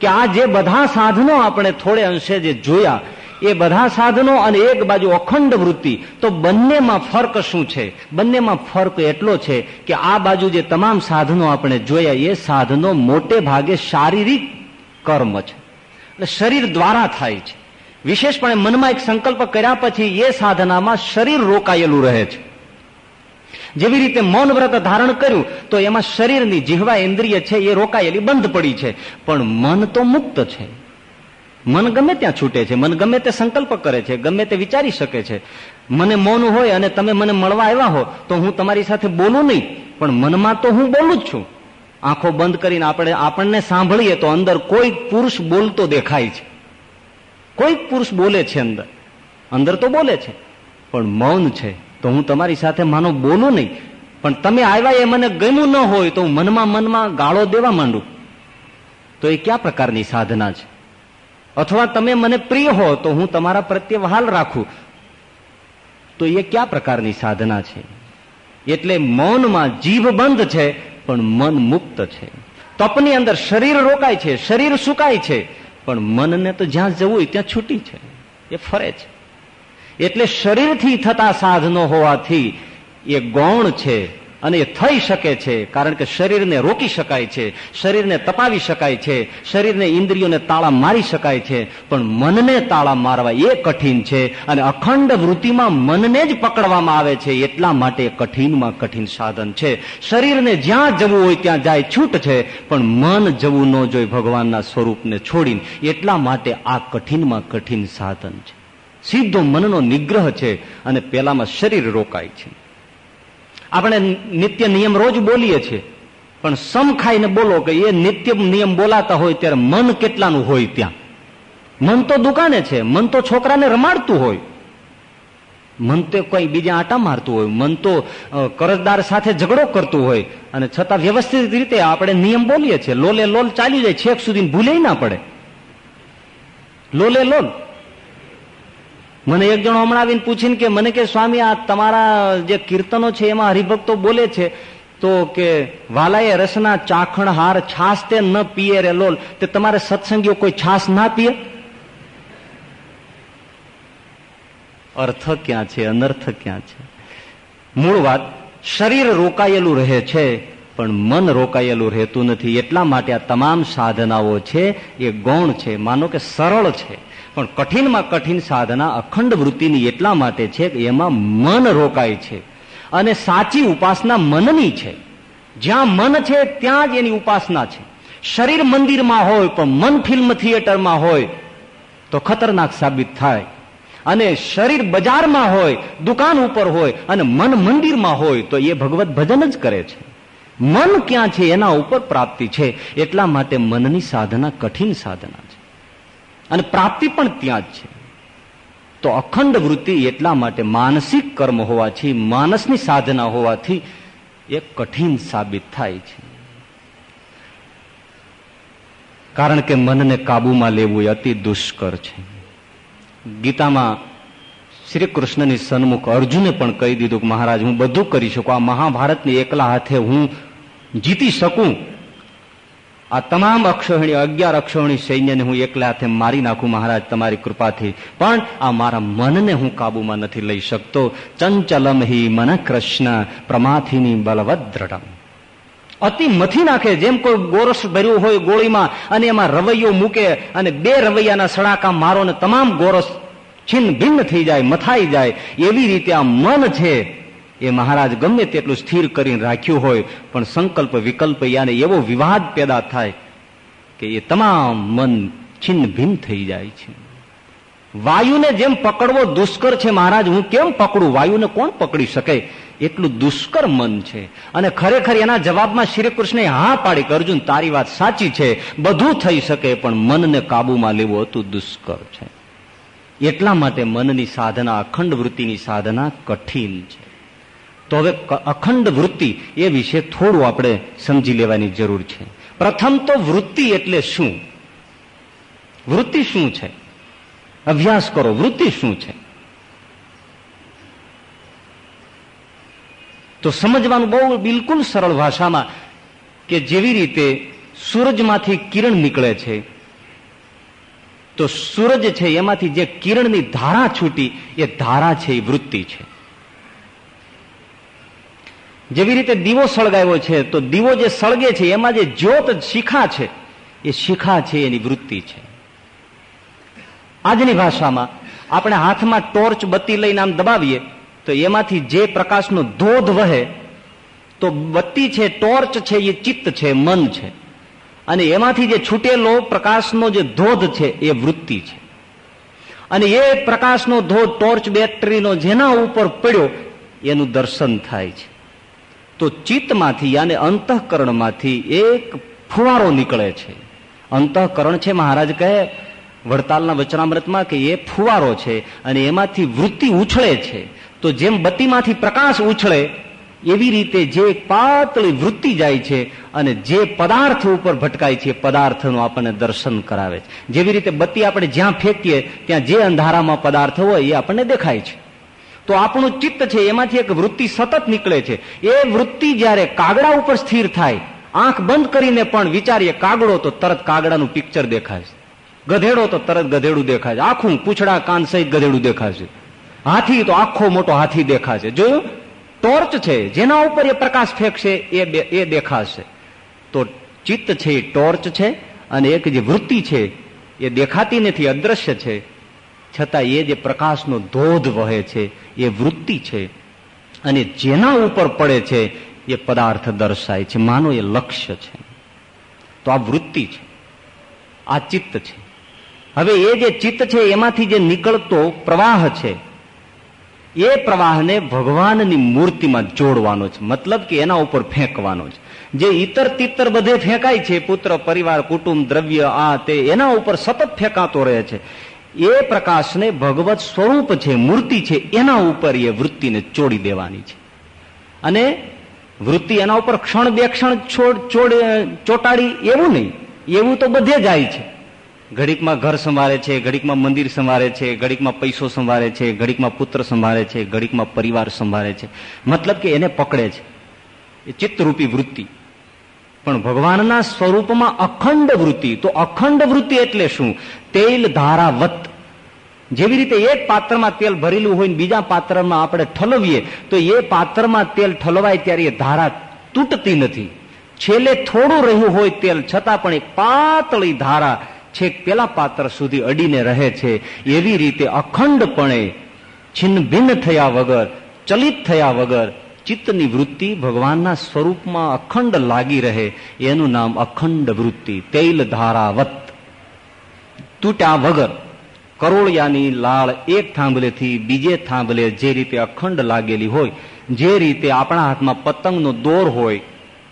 કે આ જે બધા સાધનો આપણે થોડે અંશે જે જોયા એ બધા સાધનો અને એક બાજુ અખંડ વૃત્તિ, તો બંનેમાં ફર્ક શું છે? બંનેમાં ફર્ક એટલો છે કે આ બાજુ જે તમામ સાધનો આપણે જોયા, એ સાધનો મોટે ભાગે શારીરિક કર્મ છે. એટલે શરીર દ્વારા થાય છે. વિશેષપણે મનમાં એક સંકલ્પ કર્યા પછી એ સાધનામાં શરીર રોકાયેલું રહે છે. જેવી રીતે મૌન વ્રત ધારણ કર્યું, તો એમાં શરીરની જીહવા ઇન્દ્રિય છે, એ રોકાયેલી બંધ પડી છે. પણ મન તો મુક્ત છે. મન ગમે ત્યાં છૂટે છે, મન ગમે તે સંકલ્પ કરે છે, ગમે તે વિચારી શકે છે. મને મૌન હોય અને તમે મને મળવા આવ્યા હો, તો હું તમારી સાથે બોલું નહીં, પણ મનમાં તો હું બોલું જ છું. આંખો બંધ કરીને આપણે આપણને સાંભળીએ તો અંદર કોઈ પુરુષ બોલતો દેખાય છે. કોઈ પુરુષ બોલે છે અંદર. અંદર તો બોલે છે, પણ મૌન છે, તો હું તમારી સાથે માનો બોલું નહીં. પણ તમે આવ્યા એ મને ગમ્યું ન હોય, તો હું મનમાં મનમાં ગાળો દેવા માંડું. તો એ કયા પ્રકારની સાધના છે? અથવા તમે મને પ્રિય હો, તો હું તમારા પ્રત્યે વહાલ રાખું. તો એ કયા પ્રકારની સાધના છે? એટલે મૌનમાં જીભ બંધ છે, પણ મન મુક્ત છે. તપની અંદર શરીર રોકાય છે, શરીર સુકાય છે, પણ મનને તો જ્યાં જવું હોય ત્યાં છૂટી છે. એ ફરે છે. એટલે શરીરથી થતા સાધનો હોવાથી એ ગૌણ છે અને એ થઈ શકે છે, કારણ કે શરીરને રોકી શકાય છે, શરીરને તપાવી શકાય છે, શરીરને ઇન્દ્રિયોને તાળા મારી શકાય છે, પણ મનને તાળા મારવા એ કઠિન છે અને અખંડ વૃત્તિમાં મનને જ પકડવામાં આવે છે, એટલા માટે કઠિનમાં કઠિન સાધન છે. શરીરને જ્યાં જવું હોય ત્યાં જાય છૂટ છે, પણ મન જવું ન જોઈ ભગવાનના સ્વરૂપને છોડીને, એટલા માટે આ કઠિનમાં કઠિન સાધન છે. સીધો મનનો નિગ્રહ છે અને પેલામાં શરીર રોકાય છે. આપણે નિત્ય નિયમ રોજ બોલીએ છીએ. પણ સમ ખાઈને બોલો કે એ નિત્ય નિયમ બોલાતા હોય ત્યારે મન કેટલાનું હોય ત્યાં? મન તો દુકાને છે, મન તો છોકરાને રમાડતું હોય. મન તો કોઈ બીજા આટા મારતું હોય, મન તો કરજદાર સાથે ઝઘડો કરતું હોય. અને છતાં વ્યવસ્થિત રીતે આપણે નિયમ બોલીએ છીએ. લોલે લોલ ચાલી જાય, છેક સુધી ભૂલે ના પડે. લોલે લોલ. મને એક જણો હમણાં આવીને પૂછીને કે મને કે સ્વામી, આ તમારા જે કીર્તનો છે એમાં હરિભક્તો બોલે છે, તો કે વાલાએ રસના ચાખણ હાર છાસ તે ન પીએ રે લોલ, તે તમારે સત્સંગીઓ કોઈ છાસ ના પીએ? અર્થ ક્યાં છે, અનર્થ ક્યાં છે? મૂળ વાત, શરીર રોકાયેલું રહે છે, પણ મન રોકાયેલું રહેતું નથી. એટલા માટે આ તમામ સાધનાઓ છે, એ ગૌણ છે. માનો કે સરળ છે. પણ કઠિનમાં કઠિન સાધના અખંડ વૃત્તિની એટલા માટે છે કે એમાં મન રોકાય છે અને સાચી ઉપાસના મનની છે. જ્યાં મન છે, ત્યાં જ એની ઉપાસના છે. શરીર મંદિરમાં હોય, પણ મન ફિલ્મ થિયેટરમાં હોય, તો ખતરનાક સાબિત થાય. અને શરીર બજારમાં હોય, દુકાન ઉપર હોય, અને મન મંદિરમાં હોય, તો એ ભગવત ભજન જ કરે છે. મન ક્યાં છે, એના ઉપર પ્રાપ્તિ છે. એટલા માટે મનની સાધના કઠિન સાધના. અને પ્રાપ્તિ પણ ત્યાં જ છે. તો અખંડ વૃત્તિ એટલા માટે માનસિક કર્મ હોવાથી, માનસની સાધના હોવાથી એ કઠિન સાબિત થાય છે. કારણ કે મનને કાબુમાં લેવું એ અતિ દુષ્કર છે. ગીતામાં શ્રી કૃષ્ણની સન્મુખ અર્જુને પણ કહી દીધું કે મહારાજ, હું બધું કરી શકું, આ મહાભારતની એકલા હાથે હું જીતી શકું. આ તમામ અક્ષોહિણી, અગિયાર અક્ષોહિણી સૈન્યને હું એકલા હાથે મારી નાખું, મહારાજ, તમારી કૃપાથી. પણ આ મારા મનને હું કાબુમાં નથી લઈ શકતો. ચંચલમ હિ મન કૃષ્ણ, પ્રમાથીની બલવદ્રઢમ અતિ મથી નાખે, જેમ કોઈ ગોરસ ભર્યું હોય ગોળીમાં, અને એમાં રવૈયો મૂકે, અને બે રવૈયાના સડાકા મારો ને તમામ ગોરસ છિન્ન ભિન્ન થઈ જાય, મથાઈ જાય. એવી રીતે આ મન છે એ મહારાજ ગમે તેટલું સ્થિર કરીને રાખ્યું હોય, પણ સંકલ્પ વિકલ્પ યાને એવો વિવાદ પેદા થાય કે એ તમામ મન છિન્ન ભિન્ન થઈ જાય છે. વાયુને જેમ પકડવો દુષ્કર છે મહારાજ, હું કેમ પકડું? વાયુને કોણ પકડી શકે? એટલું દુષ્કર મન છે. અને ખરેખર એના જવાબમાં શ્રી કૃષ્ણે હા પાડી કે અર્જુન, તારી વાત સાચી છે, બધું થઈ શકે, પણ મનને કાબુમાં લેવું હતું દુષ્કર છે. એટલા માટે મનની સાધના, અખંડ વૃત્તિની સાધના કઠિન છે. તો હવે અખંડ વૃત્તિ એ વિશે થોડું આપણે સમજી લેવાની જરૂર છે. પ્રથમ તો વૃત્તિ એટલે શું? વૃત્તિ શું છે? અભ્યાસ કરો, વૃત્તિ શું છે? તો સમજવાનું બહુ બિલકુલ સરળ ભાષામાં કે જેવી રીતે સૂરજમાંથી કિરણ નીકળે છે, તો સૂરજ છે એમાંથી જે કિરણની ધારા છૂટી, એ ધારા છે, એ વૃત્તિ છે. જેવી રીતે દીવો સળગાવ્યો છે, તો દીવો જે સળગે છે, એમાં જે જ્યોત શિખા છે, એ શિખા છે, એની વૃત્તિ છે. આજની ભાષામાં આપણે હાથમાં ટોર્ચ બત્તી લઈને આમ દબાવીએ, તો એમાંથી જે પ્રકાશનો ધોધ વહે, તો બત્તી છે, ટોર્ચ છે, એ ચિત્ત છે, મન છે. અને એમાંથી જે છૂટેલો પ્રકાશનો જે ધોધ છે, એ વૃત્તિ છે. અને એ પ્રકાશનો ધોધ ટોર્ચ બેટરીનો જેના ઉપર પડ્યો, એનું દર્શન થાય છે. તો ચિત્તમાંથી યાને અંતઃકરણમાંથી એક ફુવારો નીકળે છે. અંતઃકરણ છે, મહારાજ કહે, વડતાલના વચનામૃતમાં કે એ ફુવારો છે અને એમાંથી વૃત્તિ ઉછળે છે. તો જેમ બત્તીમાંથી પ્રકાશ ઉછળે, એવી રીતે જે પાતળી વૃત્તિ જાય છે અને જે પદાર્થ ઉપર ભટકાય છે પદાર્થનું આપણને દર્શન કરાવે છે. જેવી રીતે બત્તી આપણે જ્યાં ફેંકીએ, ત્યાં જે અંધારામાં પદાર્થ હોય, એ આપણને દેખાય છે. તો આપણું ચિત્ત છે એમાંથી એક વૃત્તિ સતત નીકળે છે. એ વૃત્તિ જ્યારે કાગડા ઉપર સ્થિર થાય, આંખ બંધ કરીને પણ વિચારીએ કાગડો તો તરત કાગડાનું પિક્ચર દેખાય ગધેડો તો તરત ગધેડું દેખાય આખું પૂછડા કાન સહિત ગધેડું દેખાશે હાથી તો આખો મોટો હાથી દેખાશે જોયું? ટોર્ચ છે. જેના ઉપર એ પ્રકાશ ફેંકશે, એ એ દેખાશે. તો ચિત્ત છે એ ટોર્ચ છે અને એક જે વૃત્તિ છે એ દેખાતી નથી, અદ્રશ્ય છે. છતાં એ જે પ્રકાશનો ધોધ વહે છે, એ વૃત્તિ છે. અને જેના ઉપર પડે છે, એ પદાર્થ દર્શાય છે. માનો એ લક્ષ્ય છે. તો આ વૃત્તિ છે. આ ચિત્ત છે. હવે એ જે ચિત્ત છે, એમાંથી જે નીકળતો પ્રવાહ છે, એ પ્રવાહને ભગવાનની મૂર્તિમાં જોડવાનો છે. મતલબ કે એના ઉપર ફેંકવાનો છે. જે ઇતર તિતર બધે ફેંકાય છે, પુત્ર, પરિવાર, કુટુંબ, દ્રવ્ય, આ, તે, એના ઉપર સતત ફેંકાતો રહે છે. એ પ્રકાશને ભગવત સ્વરૂપ છે, મૂર્તિ છે, એના ઉપર એ વૃત્તિને ચોડી દેવાની છે. અને વૃત્તિ એના ઉપર ક્ષણ બે ક્ષણ ચોટાડી એવું નહીં, એવું તો બધે જાય છે. ઘડીકમાં ઘર સંભાળે છે, ઘડીકમાં મંદિર સંભાળે છે, ઘડીકમાં પૈસો સંભાળે છે, ઘડીકમાં પુત્ર સંભાળે છે, ઘડીકમાં પરિવાર સંભાળે છે. મતલબ કે એને પકડે છે. એ ચિત્તરૂપી વૃત્તિ. પણ ભગવાનના સ્વરૂપમાં અખંડ વૃત્તિ, તો અખંડ વૃત્તિ એટલે શું? તેલ ધારાવત. જેવી રીતે એક પાત્રમાં તેલ ભરેલું હોય બીજા પાત્રમાં આપણે ઠલવીએ, તો એ પાત્રમાં તેલ ઠલવાય ત્યારે એ ધારા તૂટતી નથી. છેલ્લે થોડું રહ્યું હોય તેલ, છતાં પણ એ પાતળી ધારા છેક પેલા પાત્ર સુધી અડીને રહે છે. એવી રીતે અખંડપણે છિન્નભિન્ન થયા વગર, ચલિત થયા વગર ચિત્તની વૃત્તિ ભગવાનના સ્વરૂપમાં અખંડ લાગી રહે, એનું નામ અખંડ વૃત્તિ, તૈલ ધારાવત. તૂટ્યા વગર કરોળિયાની લાળ એક થાંભલેથી બીજે થાંભલે જે રીતે અખંડ લાગેલી હોય, જે રીતે આપણા હાથમાં પતંગનો દોર હોય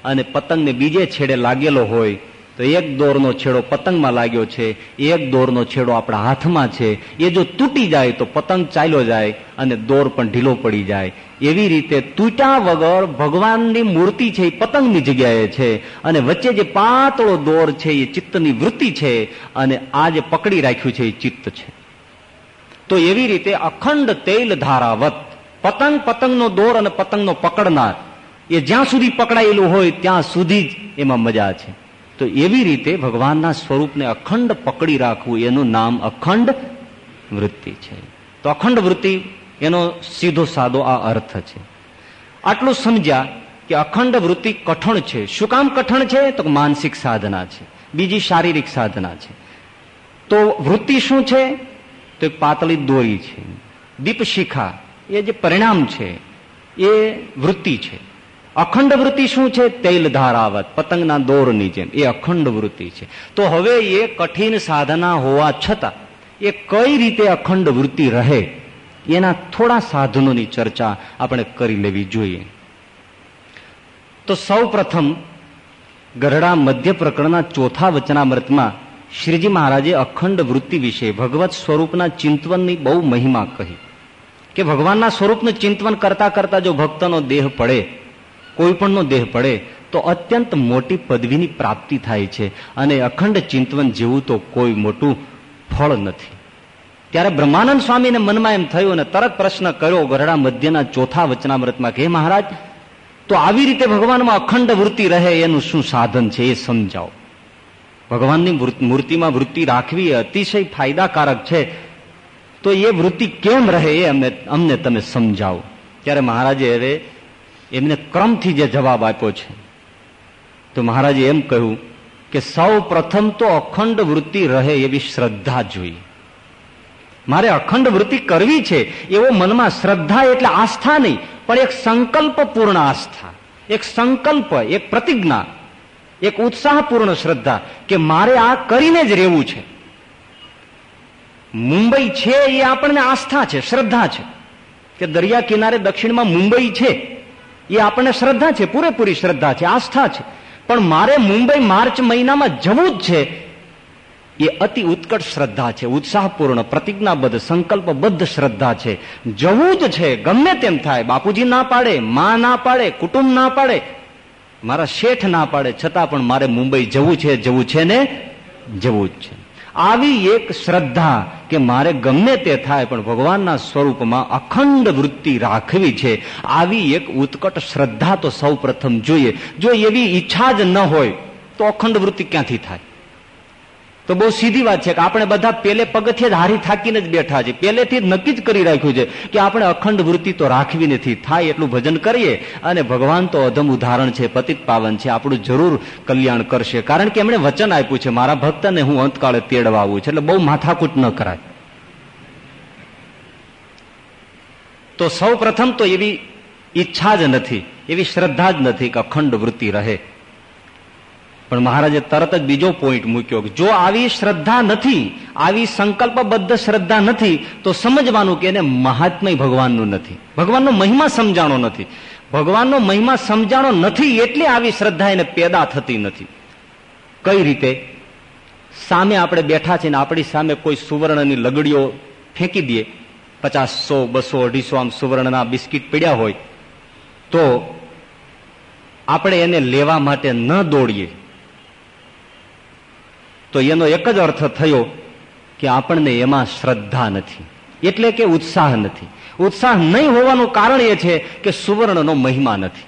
અને પતંગને બીજે છેડે લાગેલો હોય તો એક દોરનો છેડો પતંગમાં લાગ્યો છે, એક દોરનો છેડો આપણા હાથમાં છે. એ જો તૂટી જાય તો પતંગ ચાલ્યો જાય અને દોર પણ ઢીલો પડી જાય. એવી રીતે તૂટ્યા વગર ભગવાનની મૂર્તિ છે એ પતંગની જગ્યાએ છે અને વચ્ચે જે પાતળો દોર છે એ ચિત્તની વૃત્તિ છે અને આ જે પકડી રાખ્યું છે એ ચિત્ત છે. તો એવી રીતે અખંડ તેલ ધારાવત, પતંગ પતંગનો દોર અને પતંગનો પકડનાર, એ જ્યાં સુધી પકડાયેલું હોય ત્યાં સુધી જ એમાં મજા છે. તો એવી રીતે ભગવાનના સ્વરૂપને અખંડ પકડી રાખવું, એનું નામ અખંડ વૃત્તિ છે. તો અખંડ વૃત્તિ, એનો સીધો સાદો આ અર્થ છે. આટલું સમજ્યા કે અખંડ વૃત્તિ કઠણ છે. શું કામ કઠણ છે? તો માનસિક સાધના છે. બીજી શારીરિક સાધના છે. તો વૃત્તિ શું છે? તો પાતળી દોરી છે. દીપશિખા, એ જે પરિણામ છે, એ વૃત્તિ છે. અખંડ વૃત્તિ શું છે? તેલ ધારાવત. પતંગના દોરની જેમ એ અખંડ વૃત્તિ છે. તો હવે એ કઠિન સાધના હોવા છતાં, એ કઈ રીતે અખંડ વૃત્તિ રહે? એના થોડા સાધનોની ચર્ચા આપણે કરી લેવી જોઈએ. તો સૌ પ્રથમ ગરડા મધ્ય પ્રકરણના ચોથા વચનામૃતમાં શ્રીજી મહારાજે અખંડ વૃત્તિ વિશે ભગવત સ્વરૂપના ચિંતવનની બહુ મહિમા કહી. કે ભગવાનના સ્વરૂપનું ચિંતવન કરતા કરતા જો ભક્તનો દેહ પડે કોઈ પણનો દેહ પડે તો અત્યંત મોટી પદવીની પ્રાપ્તિ થાય છે અને અખંડ ચિંતવન જેવું તો કોઈ મોટું ફળ નથી. ત્યારે બ્રહ્માનંદ સ્વામીને મનમાં એમ થયું અને તરત પ્રશ્ન કર્યો ગરડા મધ્યના ચોથા વચનામૃતમાં કે મહારાજ? તો આવી રીતે ભગવાનમાં અખંડ વૃત્તિ રહે એનું શું સાધન છે એ સમજાવો. ભગવાનની મૂર્તિમાં વૃત્તિ રાખવી અતિશય ફાયદાકારક છે. તો એ વૃત્તિ કેમ રહે એ અમને અમને તમે સમજાવો. ત્યારે મહારાજે હવે એમને ક્રમથી જે જવાબ આપ્યો છે. તો મહારાજે એમ કહ્યું કે સૌ પ્રથમ તો અખંડ વૃત્તિ રહે એવી શ્રદ્ધા જોઈએ મારે અખંડ વૃત્તિ કરવી છે એવો મનમાં શ્રદ્ધા એટલે આસ્થા નહીં, પણ એક સંકલ્પ પૂર્ણ આસ્થા, એક સંકલ્પ, એક પ્રતિજ્ઞા, એક ઉત્સાહપૂર્ણ શ્રદ્ધા કે મારે આ કરીને જ રહેવું છે. મુંબઈ છે એ આપણને આસ્થા છે, શ્રદ્ધા છે કે દરિયા કિનારે દક્ષિણમાં મુંબઈ છે. એ આપણને શ્રદ્ધા છે, પૂરેપૂરી શ્રદ્ધા છે, આસ્થા છે. પણ મારે મુંબઈ માર્ચ મહિનામાં જવું જ છે. એ અતિ ઉત્કટ શ્રદ્ધા છે, ઉત્સાહપૂર્ણ, પ્રતિજ્ઞાબદ્ધ, સંકલ્પબદ્ધ શ્રદ્ધા છે. જવું જ છે, ગમે તેમ થાય. બાપુજી ના પાડે, માં ના પાડે, કુટુંબ ના પાડે. મારા શેઠ ના પાડે, છતાં પણ મારે મુંબઈ જવું છે જવું છે ને જવું જ છે. આવી એક શ્રદ્ધા કે મારે ગમે તે થાય, પણ ભગવાનના સ્વરૂપમાં અખંડ વૃત્તિ રાખવી છે. આવી એક ઉત્કટ શ્રદ્ધા તો સૌ જોઈએ. જો એવી ઈચ્છા જ ન હોય, તો અખંડ વૃત્તિ ક્યાંથી થાય? તો બહુ સીધી વાત છે કે આપણે બધા પેલે પગથિયે જ હારી થાકીને જ બેઠા છે પહેલેથી જ નક્કી જ કરી રાખ્યું છે કે આપણે અખંડ વૃત્તિ તો રાખવી નથી. થાય એટલું ભજન કરીએ અને ભગવાન તો અધમ ઉદાહરણ છે, પતિત પાવન છે. આપણું જરૂર કલ્યાણ કરશે. કારણ કે એમણે વચન આપ્યું છે, મારા ભક્તને હું અંતકાળે તેડવા આવું છું. એટલે બહુ માથાકૂટ ન કરાય. તો સૌ તો એવી ઈચ્છા જ નથી, એવી શ્રદ્ધા જ નથી કે અખંડ વૃત્તિ રહે. પણ મહારાજે તરત જ બીજો પોઈન્ટ મૂક્યો જો આવી શ્રદ્ધા નથી, આવી સંકલ્પબદ્ધ શ્રદ્ધા નથી, તો સમજવાનું કે એને મહાત્મય ભગવાનનું નથી. ભગવાનનો મહિમા સમજાણો નથી. ભગવાનનો મહિમા સમજાણો નથી એટલે આવી શ્રદ્ધા એને પેદા થતી નથી. કઈ રીતે? સામે આપણે બેઠા છીએ ને આપણી સામે કોઈ સુવર્ણની લગડીઓ ફેંકી દઈએ પચાસ સો, બસો, અઢીસો આમ સુવર્ણના બિસ્કીટ પડ્યા હોય. તો આપણે એને લેવા માટે ન દોડીએ. તો એનો એક જ અર્થ થયો કે આપણને એમાં શ્રદ્ધા નથી. એટલે કે ઉત્સાહ નથી. ઉત્સાહ નહીં હોવાનું કારણ એ છે કે સુવર્ણનો મહિમા નથી.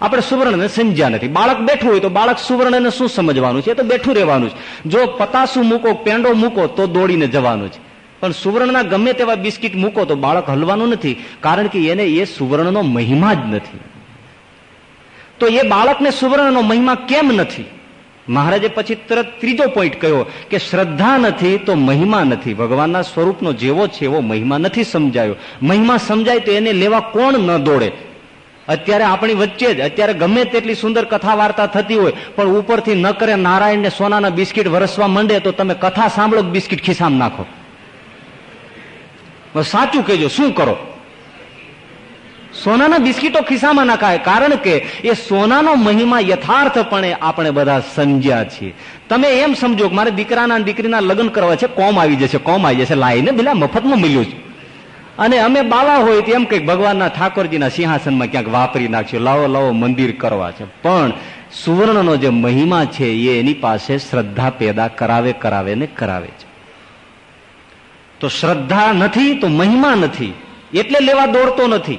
આપણે સુવર્ણને સમજ્યા નથી. બાળક બેઠું હોય તો બાળક સુવર્ણને શું સમજવાનું છે? તો બેઠું રહેવાનું છે જો પતાસું મૂકો, પેંડો મૂકો, તો દોડીને જવાનું છે પણ સુવર્ણના ગમે તેવા બિસ્કિટ મૂકો તો બાળક હલવાનું નથી, કારણ કે એને એ સુવર્ણનો મહિમા જ નથી. તો એ બાળકને સુવર્ણનો મહિમા કેમ નથી? મહારાજે પછી તરત ત્રીજો પોઈન્ટ કહ્યો કે શ્રદ્ધા નથી તો મહિમા નથી. ભગવાનના સ્વરૂપનો જેવો છે એવો મહિમા નથી સમજાયો. મહિમા સમજાય તો એને લેવા કોણ ન દોડે? અત્યારે આપણી વચ્ચે જ, અત્યારે ગમે તેટલી સુંદર કથા વાર્તા થતી હોય, પણ ઉપરથી ન કરે નારાયણને સોનાના બિસ્કીટ વરસવા માંડે તો તમે કથા સાંભળો બિસ્કીટ ખિસ્સામાં નાખો? સાચું કહેજો, શું કરો? સોનાના બિસ્કીટો ખિસ્સામાં નખાય. કારણ કે એ સોનાનો મહિમા યથાર્થપણે આપણે બધા સમજ્યા છીએ. તમે એમ સમજો કે મારે દીકરાના દીકરીના લગ્ન કરવા છે, કોમ આવી જશે, કોમ આવી જશે. લાઈને પેલા મફતમાં મળ્યું છે. અને અમે બાવા હોય તો એમ કંઈક ભગવાનના ઠાકોરજીના સિંહાસનમાં ક્યાંક વાપરી નાખ્યું લાવો લાવો, મંદિર કરવા છે. પણ સુવર્ણનો જે મહિમા છે, એ એની પાસે શ્રદ્ધા પેદા કરાવે કરાવે ને કરાવે છે. તો શ્રદ્ધા નથી, તો મહિમા નથી. એટલે લેવા દોડતો નથી.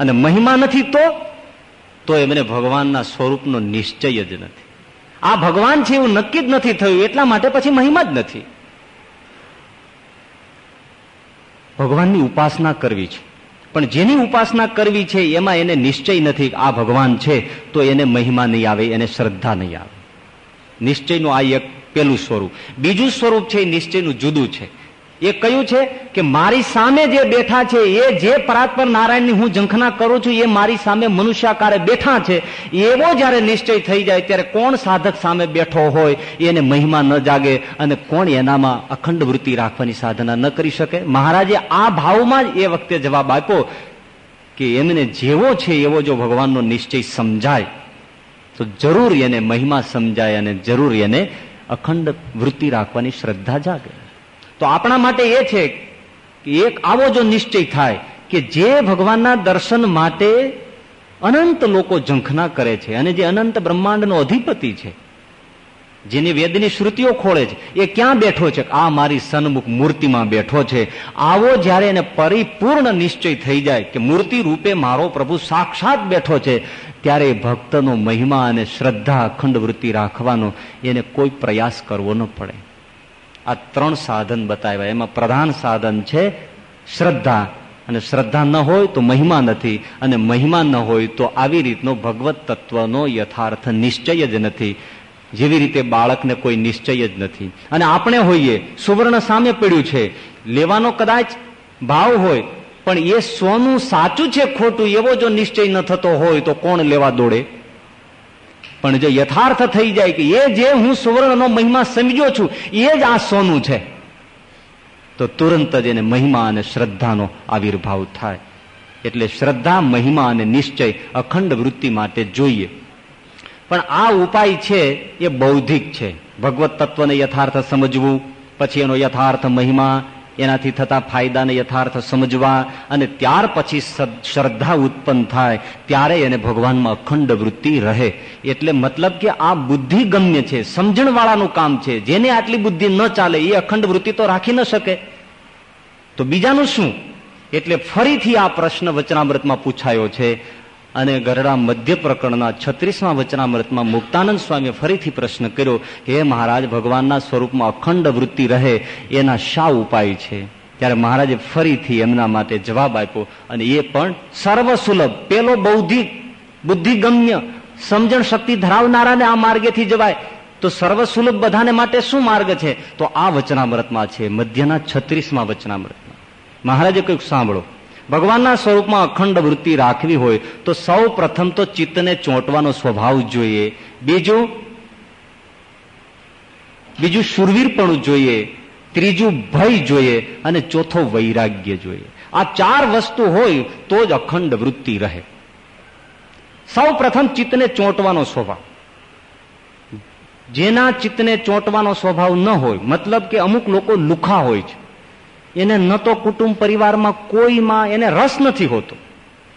અને મહિમા નથી તો તો એમને ભગવાનના સ્વરૂપનો નિશ્ચય જ નથી. આ ભગવાન છે એવું નક્કી જ નથી થયું, એટલા માટે પછી મહિમા જ નથી. ભગવાનની ઉપાસના કરવી છે. પણ જેની ઉપાસના કરવી છે એમાં એને નિશ્ચય નથી આ ભગવાન છે, તો એને મહિમા નહીં આવે, એને શ્રદ્ધા નહીં આવે. નિશ્ચયનું આ એક પેલું સ્વરૂપ. બીજું સ્વરૂપ છે એ નિશ્ચયનું જુદું છે. એ કયું છે કે મારી સામે જે બેઠા છે, એ જે પરાત્પર નારાયણની હું ઝંખના કરું છું, એ મારી સામે મનુષ્યાકારે બેઠા છે, એવો જયારે નિશ્ચય થઈ જાય ત્યારે કોણ સાધક સામે બેઠો હોય, એને મહિમા ન જાગે અને કોણ એનામાં અખંડ વૃત્તિ રાખવાની સાધના ન કરી શકે? મહારાજે આ ભાવમાં જ એ વખતે જવાબ આપ્યો કે એમને જેવો છે એવો જો ભગવાનનો નિશ્ચય સમજાય, તો જરૂર એને મહિમા સમજાય અને જરૂર એને અખંડ વૃત્તિ રાખવાની શ્રદ્ધા જાગે. તો આપણા માટે એ છે કે એક આવો જો નિશ્ચય થાય કે જે ભગવાનના દર્શન માટે અનંત લોકો ઝંખના કરે છે અને જે અનંત બ્રહ્માંડનો અધિપતિ છે, જેની વેદની શ્રુતિઓ ખોળે છે, એ ક્યાં બેઠો છે? આ મારી સન્મુખ મૂર્તિમાં બેઠો છે. આવો જ્યારે એને પરિપૂર્ણ નિશ્ચય થઈ જાય કે મૂર્તિ રૂપે મારો પ્રભુ સાક્ષાત બેઠો છે, ત્યારે ભક્તનો મહિમા અને શ્રદ્ધા અખંડ વૃત્તિ રાખવાનો એને કોઈ પ્રયાસ કરવો ન પડે. આ ત્રણ સાધન બતાવ્યા. એમાં પ્રધાન સાધન છે શ્રદ્ધા. અને શ્રદ્ધા ન હોય તો મહિમા નથી. અને મહિમા ન હોય તો આવી રીતનો ભગવત તત્વનો યથાર્થ નિશ્ચય જ નથી. જેવી રીતે બાળકને કોઈ નિશ્ચય જ નથી. અને આપણે હોઈએ, સુવર્ણ સામે પડ્યું છે. લેવાનો કદાચ ભાવ હોય, પણ એ સોનું સાચું છે ખોટું એવો જો નિશ્ચય ન થતો હોય તો કોણ લેવા દોડે? પણ જો યથાર્થ થઈ જાય કે એ જે હું સુવર્ણનો મહિમા સમજ્યો છું, એ જ આ સોનું છે, તો તુરંત જ એને મહિમા અને શ્રદ્ધાનો આવિર્ભાવ થાય. એટલે શ્રદ્ધા, મહિમા અને નિશ્ચય અખંડ વૃત્તિ માટે જોઈએ. પણ આ ઉપાય છે, એ બૌદ્ધિક છે. ભગવત તત્વને યથાર્થ સમજવું, પછી એનો યથાર્થ મહિમા એનાથી થતા ફાયદાને યથાર્થ સમજવા અને ત્યાર પછી શ્રદ્ધા ઉત્પન્ન થાય, ત્યારે એને ભગવાનમાં અખંડ વૃત્તિ રહે. એટલે મતલબ કે આ બુદ્ધિ ગમ્ય છે, સમજણવાળાનું કામ છે. જેને આટલી બુદ્ધિ ન ચાલે, એ અખંડ વૃત્તિ તો રાખી ન શકે. તો બીજાનું શું? એટલે ફરીથી આ પ્રશ્ન વચનામૃતમાં પૂછાયો છે. અને ગરડા મધ્ય પ્રકરણના છત્રીસમાં વચનામૃતમાં મુક્તાનંદ સ્વામીએ ફરીથી પ્રશ્ન કર્યો, હે મહારાજ, ભગવાનના સ્વરૂપમાં અખંડ વૃત્તિ રહે, એના શા ઉપાય છે? ત્યારે મહારાજે ફરીથી એમના માટે જવાબ આપ્યો, અને એ પણ સર્વસુલભ, પેલો બૌદ્ધિક, બુદ્ધિગમ્ય, સમજણ શક્તિ ધરાવનારાને આ માર્ગેથી જવાય. તો સર્વસુલભ બધાને માટે શું માર્ગ છે? તો આ વચનામૃતમાં છે, મધ્યના છત્રીસમાં વચનામૃતમાં. મહારાજે કંઈક સાંભળો ભગવાનના સ્વરૂપમાં અખંડ વૃત્તિ રાખવી હોય તો સૌ પ્રથમ તો ચિત્તને ચોંટવાનો સ્વભાવ જોઈએ. બીજું બીજું શુરવીરપણું જોઈએ. ત્રીજું ભય જોઈએ અને ચોથો વૈરાગ્ય જોઈએ. આ ચાર વસ્તુ હોય તો જ અખંડ વૃત્તિ રહે. સૌ પ્રથમ ચિત્તને ચોંટવાનો સ્વભાવ. જેના ચિત્તને ચોંટવાનો સ્વભાવ ન હોય, મતલબ કે અમુક લોકો લુખા હોય છે. એને ન તો કુટુંબ પરિવારમાં કોઈમાં એને રસ નથી હોતો.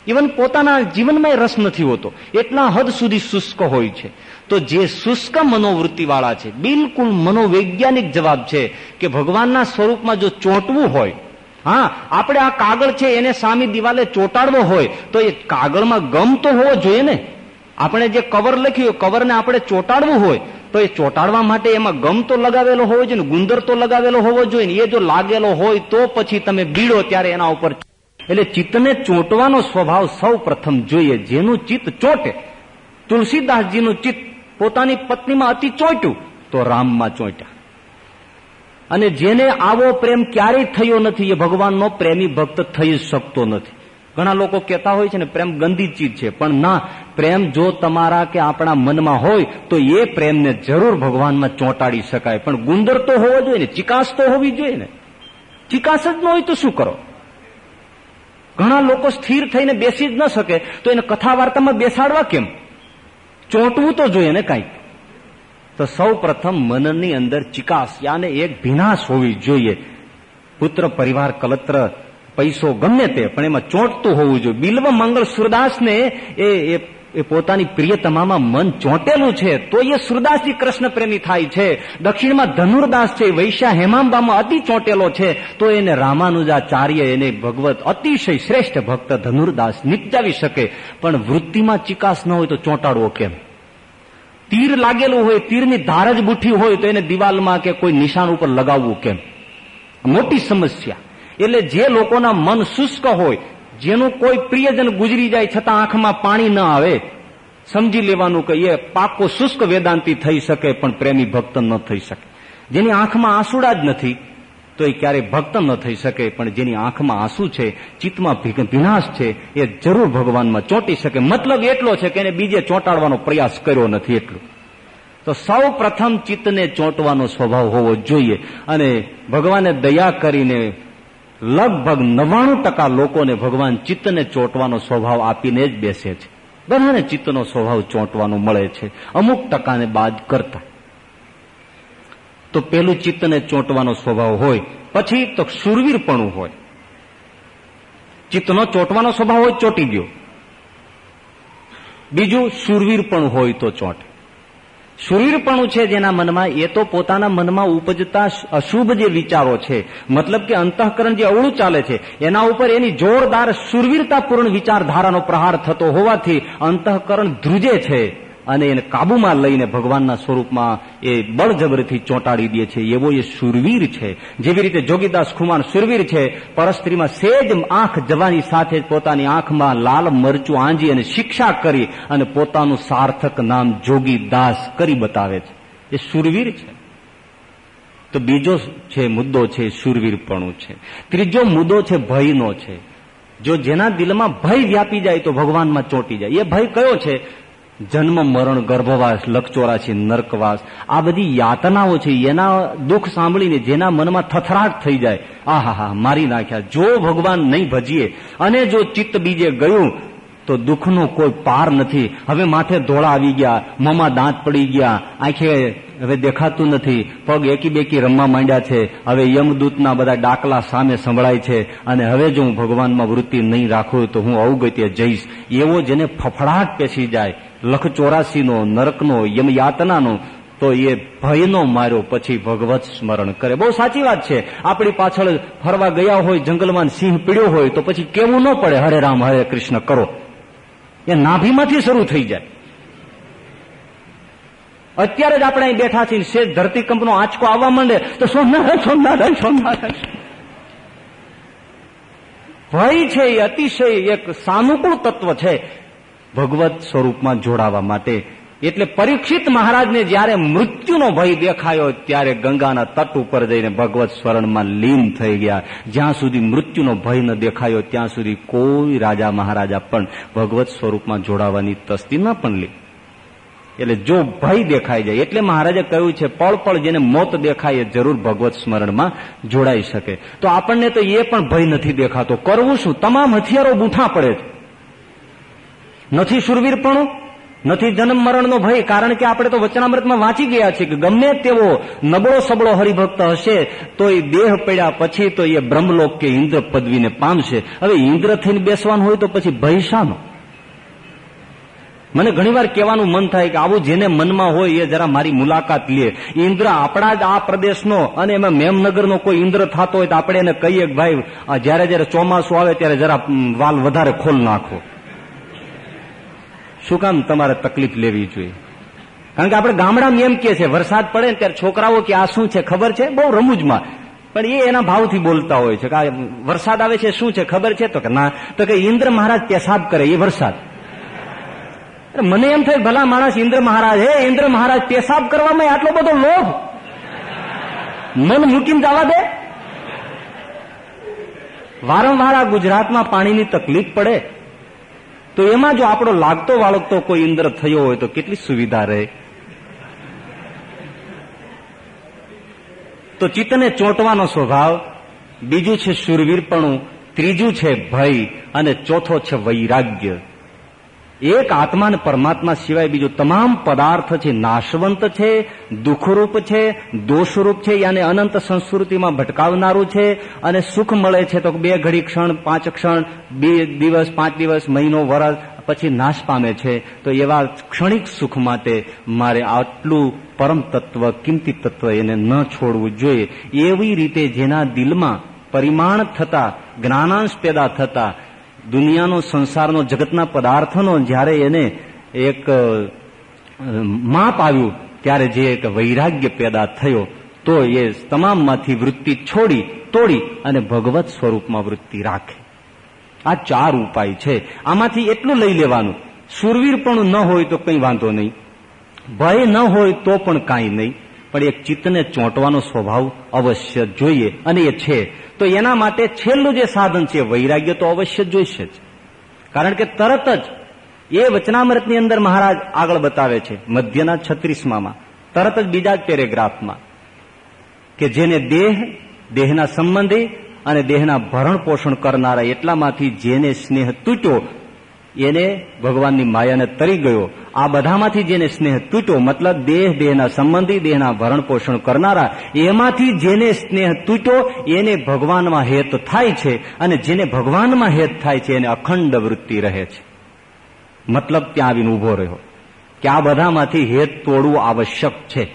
ઇવન પોતાના જીવનમાં રસ નથી હોતો. એટલા હદ સુધી શુષ્ક હોય છે. તો જે શુષ્ક મનોવૃત્તિ વાળા છે, બિલકુલ મનોવૈજ્ઞાનિક જવાબ છે કે ભગવાનના સ્વરૂપમાં જો ચોંટવું હોય, હા, આપણે આ કાગળ છે એને સામી દિવાલે ચોંટાડવો હોય, તો એ કાગળમાં ગમ તો હોવો જોઈએ ને? આપણે જે કવર લખ્યું કવરને આપણે ચોંટાડવું હોય, તો એ ચોંટાડવા માટે એમાં ગમ તો લગાવેલો હોવો જોઈએ ગુંદર તો લગાવેલો હોવો જોઈએ એ જો લાગેલો હોય તો પછી તમે બીડો ત્યારે એના ઉપર એટલે ચિત્તને ચોંટવાનો સ્વભાવ સૌ પ્રથમ જોઈએ. જેનું ચિત્ત ચોંટે, તુલસીદાસજીનું ચિત્ત પોતાની પત્નીમાં અતિ ચોંટ્યું, તો રામમાં ચોંટ્યા. અને જેને આવો પ્રેમ ક્યારેય થયો નથી, એ ભગવાનનો પ્રેમી ભક્ત થઈ શકતો નથી. ઘણા લોકો કહેતા હોય છે ને, પ્રેમ ગંદી ચીજ છે. પણ ના, પ્રેમ જો તમારા કે આપણા મનમાં હોય, તો એ પ્રેમને જરૂર ભગવાનમાં ચોંટાડી શકાય. પણ ગુંદર તો હોવો જોઈએ ને, ચિકાસ તો હોવી જોઈએ ને. ચિકાસ જ ન હોય તો શું કરો? ઘણા લોકો સ્થિર થઈને બેસી જ ન શકે, તો એને કથા વાર્તામાં બેસાડવા કેમ? ચોંટવું તો જોઈએ ને કાંઈક. તો સૌ પ્રથમ મનની અંદર ચિકાસ, યાને એક ભીનાશ હોવી જોઈએ. પુત્ર પરિવાર કલત્ર પૈસો ગમે તે, પણ એમાં ચોંટતું હોવું જોઈએ. બિલ્વ મંગળ સુરદાસને એ એ પોતાની પ્રિયતમામાં મન ચોંટેલું છે, તો એ સુરદાસજી કૃષ્ણ પ્રેમી થાય છે. દક્ષિણમાં ધનુર્દાસ છે, વૈશ્યા હેમાંબામાં અતિ ચોંટેલો છે, તો એને રામાનુજાચાર્ય, એને ભગવત અતિશય શ્રેષ્ઠ ભક્ત ધનુર્દાસ નિપજાવી શકે. પણ વૃત્તિમાં ચિકાસ ન હોય તો ચોંટાડવો કેમ? તીર લાગેલું હોય, તીરની ધાર જ બુઠી હોય, તો એને દિવાલમાં કે કોઈ નિશાન ઉપર લગાવવું કેમ? મોટી સમસ્યા. એટલે જે લોકોના મન શુષ્ક હોય, જેનું કોઈ પ્રિયજન ગુજરી જાય છતાં આંખમાં પાણી ન આવે, સમજી લેવાનું કહીએ પાકો શુષ્ક વેદાંતિ થઈ શકે પણ પ્રેમી ભક્ત ન થઈ શકે. જેની આંખમાં આંસુડા જ નથી, તો એ ક્યારેય ભક્ત ન થઈ શકે, પણ જેની આંખમાં આંસુ છે, ચિત્તમાં ભીનાશ છે, એ જરૂર ભગવાનમાં ચોંટી શકે. મતલબ એટલો છે કે એને બીજે ચોંટાડવાનો પ્રયાસ કર્યો નથી એટલો. તો સૌ પ્રથમ ચિત્તને ચોંટવાનો સ્વભાવ હોવો જોઈએ. અને ભગવાને દયા કરીને લગભગ નવ્વાણું ટકા લોકોને ભગવાન ચિત્તને ચોંટવાનો સ્વભાવ આપીને જ બેસે છે. બધાને ચિત્તનો સ્વભાવ ચોંટવાનો મળે છે. અમુક ટકાને બાદ કરતા. તો પેલું ચિત્તને ચોંટવાનો સ્વભાવ હોય, પછી તો શુરવીરપણું હોય. ચિત્તનો ચોંટવાનો સ્વભાવ હોય, ચોંટી ગયો. બીજું શુરવીરપણું હોય તો ચોંટે. શુરીરપણું છે જેના મનમાં, એ તો પોતાના મનમાં ઉપજતા અશુભ જે વિચારો છે, મતલબ કે અંતઃકરણ જે અવળું ચાલે છે, એના ઉપર એની જોરદાર સુરવીરતાપૂર્ણ વિચારધારાનો પ્રહાર થતો હોવાથી અંતઃકરણ ધ્રુજે છે. અને એને કાબુમાં લઈને ભગવાનના સ્વરૂપમાં એ બળજબરથી ચોંટાડી દે છે. એવો એ સુરવીર છે. જેવી રીતે જોગીદાસ ખુમાન સુરવીર છે, પરસ્ત્રીમાં સેજ આંખ જવાની સાથે પોતાની આંખમાં લાલ મરચું આંજી અને શિક્ષા કરી અને પોતાનું સાર્થક નામ જોગીદાસ કરી બતાવે છે. એ સુરવીર છે. તો બીજો છે મુદ્દો છે સુરવીરપણું છે. ત્રીજો મુદ્દો છે ભયનો છે. જો જેના દિલમાં ભય વ્યાપી જાય તો ભગવાનમાં ચોંટી જાય. એ ભય કયો છે? જન્મ, મરણ, ગર્ભવાસ લકચોરાશી નર્કવાસ, આ બધી યાતનાઓ છે, એના દુઃખ સાંભળીને જેના મનમાં થથરાટ થઈ જાય આહા હા મારી નાખ્યા. જો ભગવાન નહીં ભજીએ અને જો ચિત્ત બીજે ગયું, તો દુઃખનો કોઈ પાર નથી. હવે માથે ધોળા આવી ગયા, મોંમાં દાંત પડી ગયા, આંખે હવે દેખાતું નથી. પગ એકી બેકી રમવા માંડ્યા છે. હવે યમદૂતના બધા ડાકલા સામે સંભળાય છે. અને હવે જો હું ભગવાનમાં વૃત્તિ નહીં રાખું, તો હું અવગત્ય જઈશ. એવો જેને ફફડાટ પેસી જાય લખ ચોરાસીનો નરકનો, યમયાતનાનો, તો એ ભયનો માર્યો પછી ભગવત સ્મરણ કરે. બહુ સાચી વાત છે. આપણી પાછળ ફરવા ગયા હોય, જંગલમાં સિંહ પીડ્યો હોય, તો પછી કેવું ન પડે? હરે રામ, હરે કૃષ્ણ, કરો. એ નાભીમાંથી શરૂ થઈ જાય. અત્યારે જ આપણે અહીં બેઠા છીએ શે ધરતીકંપનો આંચકો આવવા માંડે, તો સોમનારાયણ સોમનારાયણ સોમનારાયણ. ભય છે, એ અતિશય એક સાનુકૂળ તત્વ છે. ભગવત સ્વરૂપમાં જોડાવા માટે. એટલે પરીક્ષિત મહારાજને જ્યારે મૃત્યુનો ભય દેખાયો, ત્યારે ગંગાના તટ ઉપર જઈને ભગવત સ્વરણમાં લીન થઈ ગયા. જ્યાં સુધી મૃત્યુનો ભય ન દેખાયો, ત્યાં સુધી કોઈ રાજા મહારાજા પણ ભગવત સ્વરૂપમાં જોડાવાની તસ્તી ન પણ લે. એટલે જો ભય દેખાઈ જાય, એટલે મહારાજે કહ્યું છે, પળ પળ જેને મોત દેખાય જરૂર ભગવત સ્મરણમાં જોડાઈ શકે. તો આપણને તો એ પણ ભય નથી દેખાતો. કરવું શું? તમામ હથિયારો બૂઠા પડે છે. નથી શુરવીરપણું, નથી જન્મ મરણનો ભય, કારણ કે આપણે તો વચનામૃતમાં વાંચી ગયા છીએ કે ગમે તેવો નબળો સબળો હરિભક્ત હશે તો એ દેહ પડ્યા પછી તો એ બ્રહ્મલોક કે ઇન્દ્ર પદવીને પામશે. હવે ઇન્દ્ર થઈને બેસવાનું હોય તો પછી ભય શાનો? મને ઘણીવાર કહેવાનું મન થાય કે આવું જેને મનમાં હોય એ જરા મારી મુલાકાત લે. ઇન્દ્ર આપણા જ આ પ્રદેશનો અને એમાં મેમનગરનો કોઈ ઇન્દ્ર થતો હોય તો આપણે એને કહીએ કે ભાઈ જયારે જયારે ચોમાસું આવે ત્યારે જરા વાલ વધારે ખોલ નાખો. શું કામ તમારે તકલીફ લેવી જોઈએ? કારણ કે આપણે ગામડામાં એમ કે છે, વરસાદ પડે ને ત્યારે છોકરાઓ કે આ શું છે, ખબર છે? બહુ રમૂજમાં. પણ એ એના ભાવથી બોલતા હોય છે કે વરસાદ આવે છે, શું છે, ખબર છે? તો કે ના. તો કે ઇન્દ્ર મહારાજ પેશાબ કરે, એ વરસાદ. મને એમ થાય, ભલા માણસ ઇન્દ્ર મહારાજ, હે ઇન્દ્ર મહારાજ, પેશાબ કરવામાં આટલો બધો લોભ? મન મૂકીને જવા દે. વારંવાર આ ગુજરાતમાં પાણીની તકલીફ પડે. તો એમાં જો આપણો લાગતો વાળગતો કોઈ ઇન્દ્ર થયો હોય તો કેટલી સુવિધા રહે? તો ચિત્તને ચોંટવાનો સ્વભાવ, બીજું છે સુરવીરપણું ત્રીજું છે ભય, અને ચોથો છે વૈરાગ્ય. એક આત્મા અને પરમાત્મા સિવાય બીજો તમામ પદાર્થ છે, નાશવંત છે, દુઃખરૂપ છે, દોષરૂપ છે, યાને અનંત સંસ્કૃતિમાં ભટકાવનારું છે, અને સુખ મળે છે તો બે ઘડી ક્ષણ, પાંચ ક્ષણ, બે દિવસ, પાંચ દિવસ, મહિનો, વરસ, પછી નાશ પામે છે. તો એવા ક્ષણિક સુખ માટે મારે આટલું પરમ તત્વ, કિંમતી તત્વ એને ન છોડવું જોઈએ. એવી રીતે જેના દિલમાં પરિમાણ થતા, જ્ઞાનાંશ પેદા થતા દુનિયાનો સંસારનો જગતના પદાર્થનો જ્યારે એને એક માપ આવ્યું, ત્યારે જે એક વૈરાગ્ય પેદા થયો, તો એ તમામમાંથી વૃત્તિ છોડી, તોડી અને ભગવત સ્વરૂપમાં વૃત્તિ રાખે. આ ચાર ઉપાય છે. આમાંથી એટલું લઈ લેવાનું. સુરવીર પણ ન હોય તો કંઈ વાંધો નહીં. ભય ન હોય તો પણ કાંઈ નહીં. પણ એક ચિત્તને ચોંટવાનો સ્વભાવ અવશ્ય જોઈએ અને એ છે. તો એના માટે છેલ્લું જે સાધન છે, વૈરાગ્ય તો અવશ્ય જોઈશે જ. કારણ કે તરત જ એ વચનામૃતની અંદર મહારાજ આગળ બતાવે છે, મધ્યના છત્રીસમાં તરત જ બીજા જ પેરેગ્રાફમાં, કે જેને દેહ, દેહના સંબંધી અને દેહના ભરણ પોષણ કરનારા એટલામાંથી જેને સ્નેહ તૂટ્યો, એને ભગવાનની માયાને તરી ગયો. આ બધામાંથી જેને સ્નેહ તૂટ્યો, મતલબ દેહ, દેહના સંબંધી, દેહના ભરણ પોષણ કરનારા, એમાંથી જેને સ્નેહ તૂટ્યો, એને ભગવાનમાં હેત થાય છે અને જેને ભગવાનમાં હેત થાય છે, એને અખંડ વૃત્તિ રહે છે. મતલબ ત્યાં આવીને ઊભો રહ્યો. કે આ બધામાંથી હેત તોડવું આવશ્યક છે.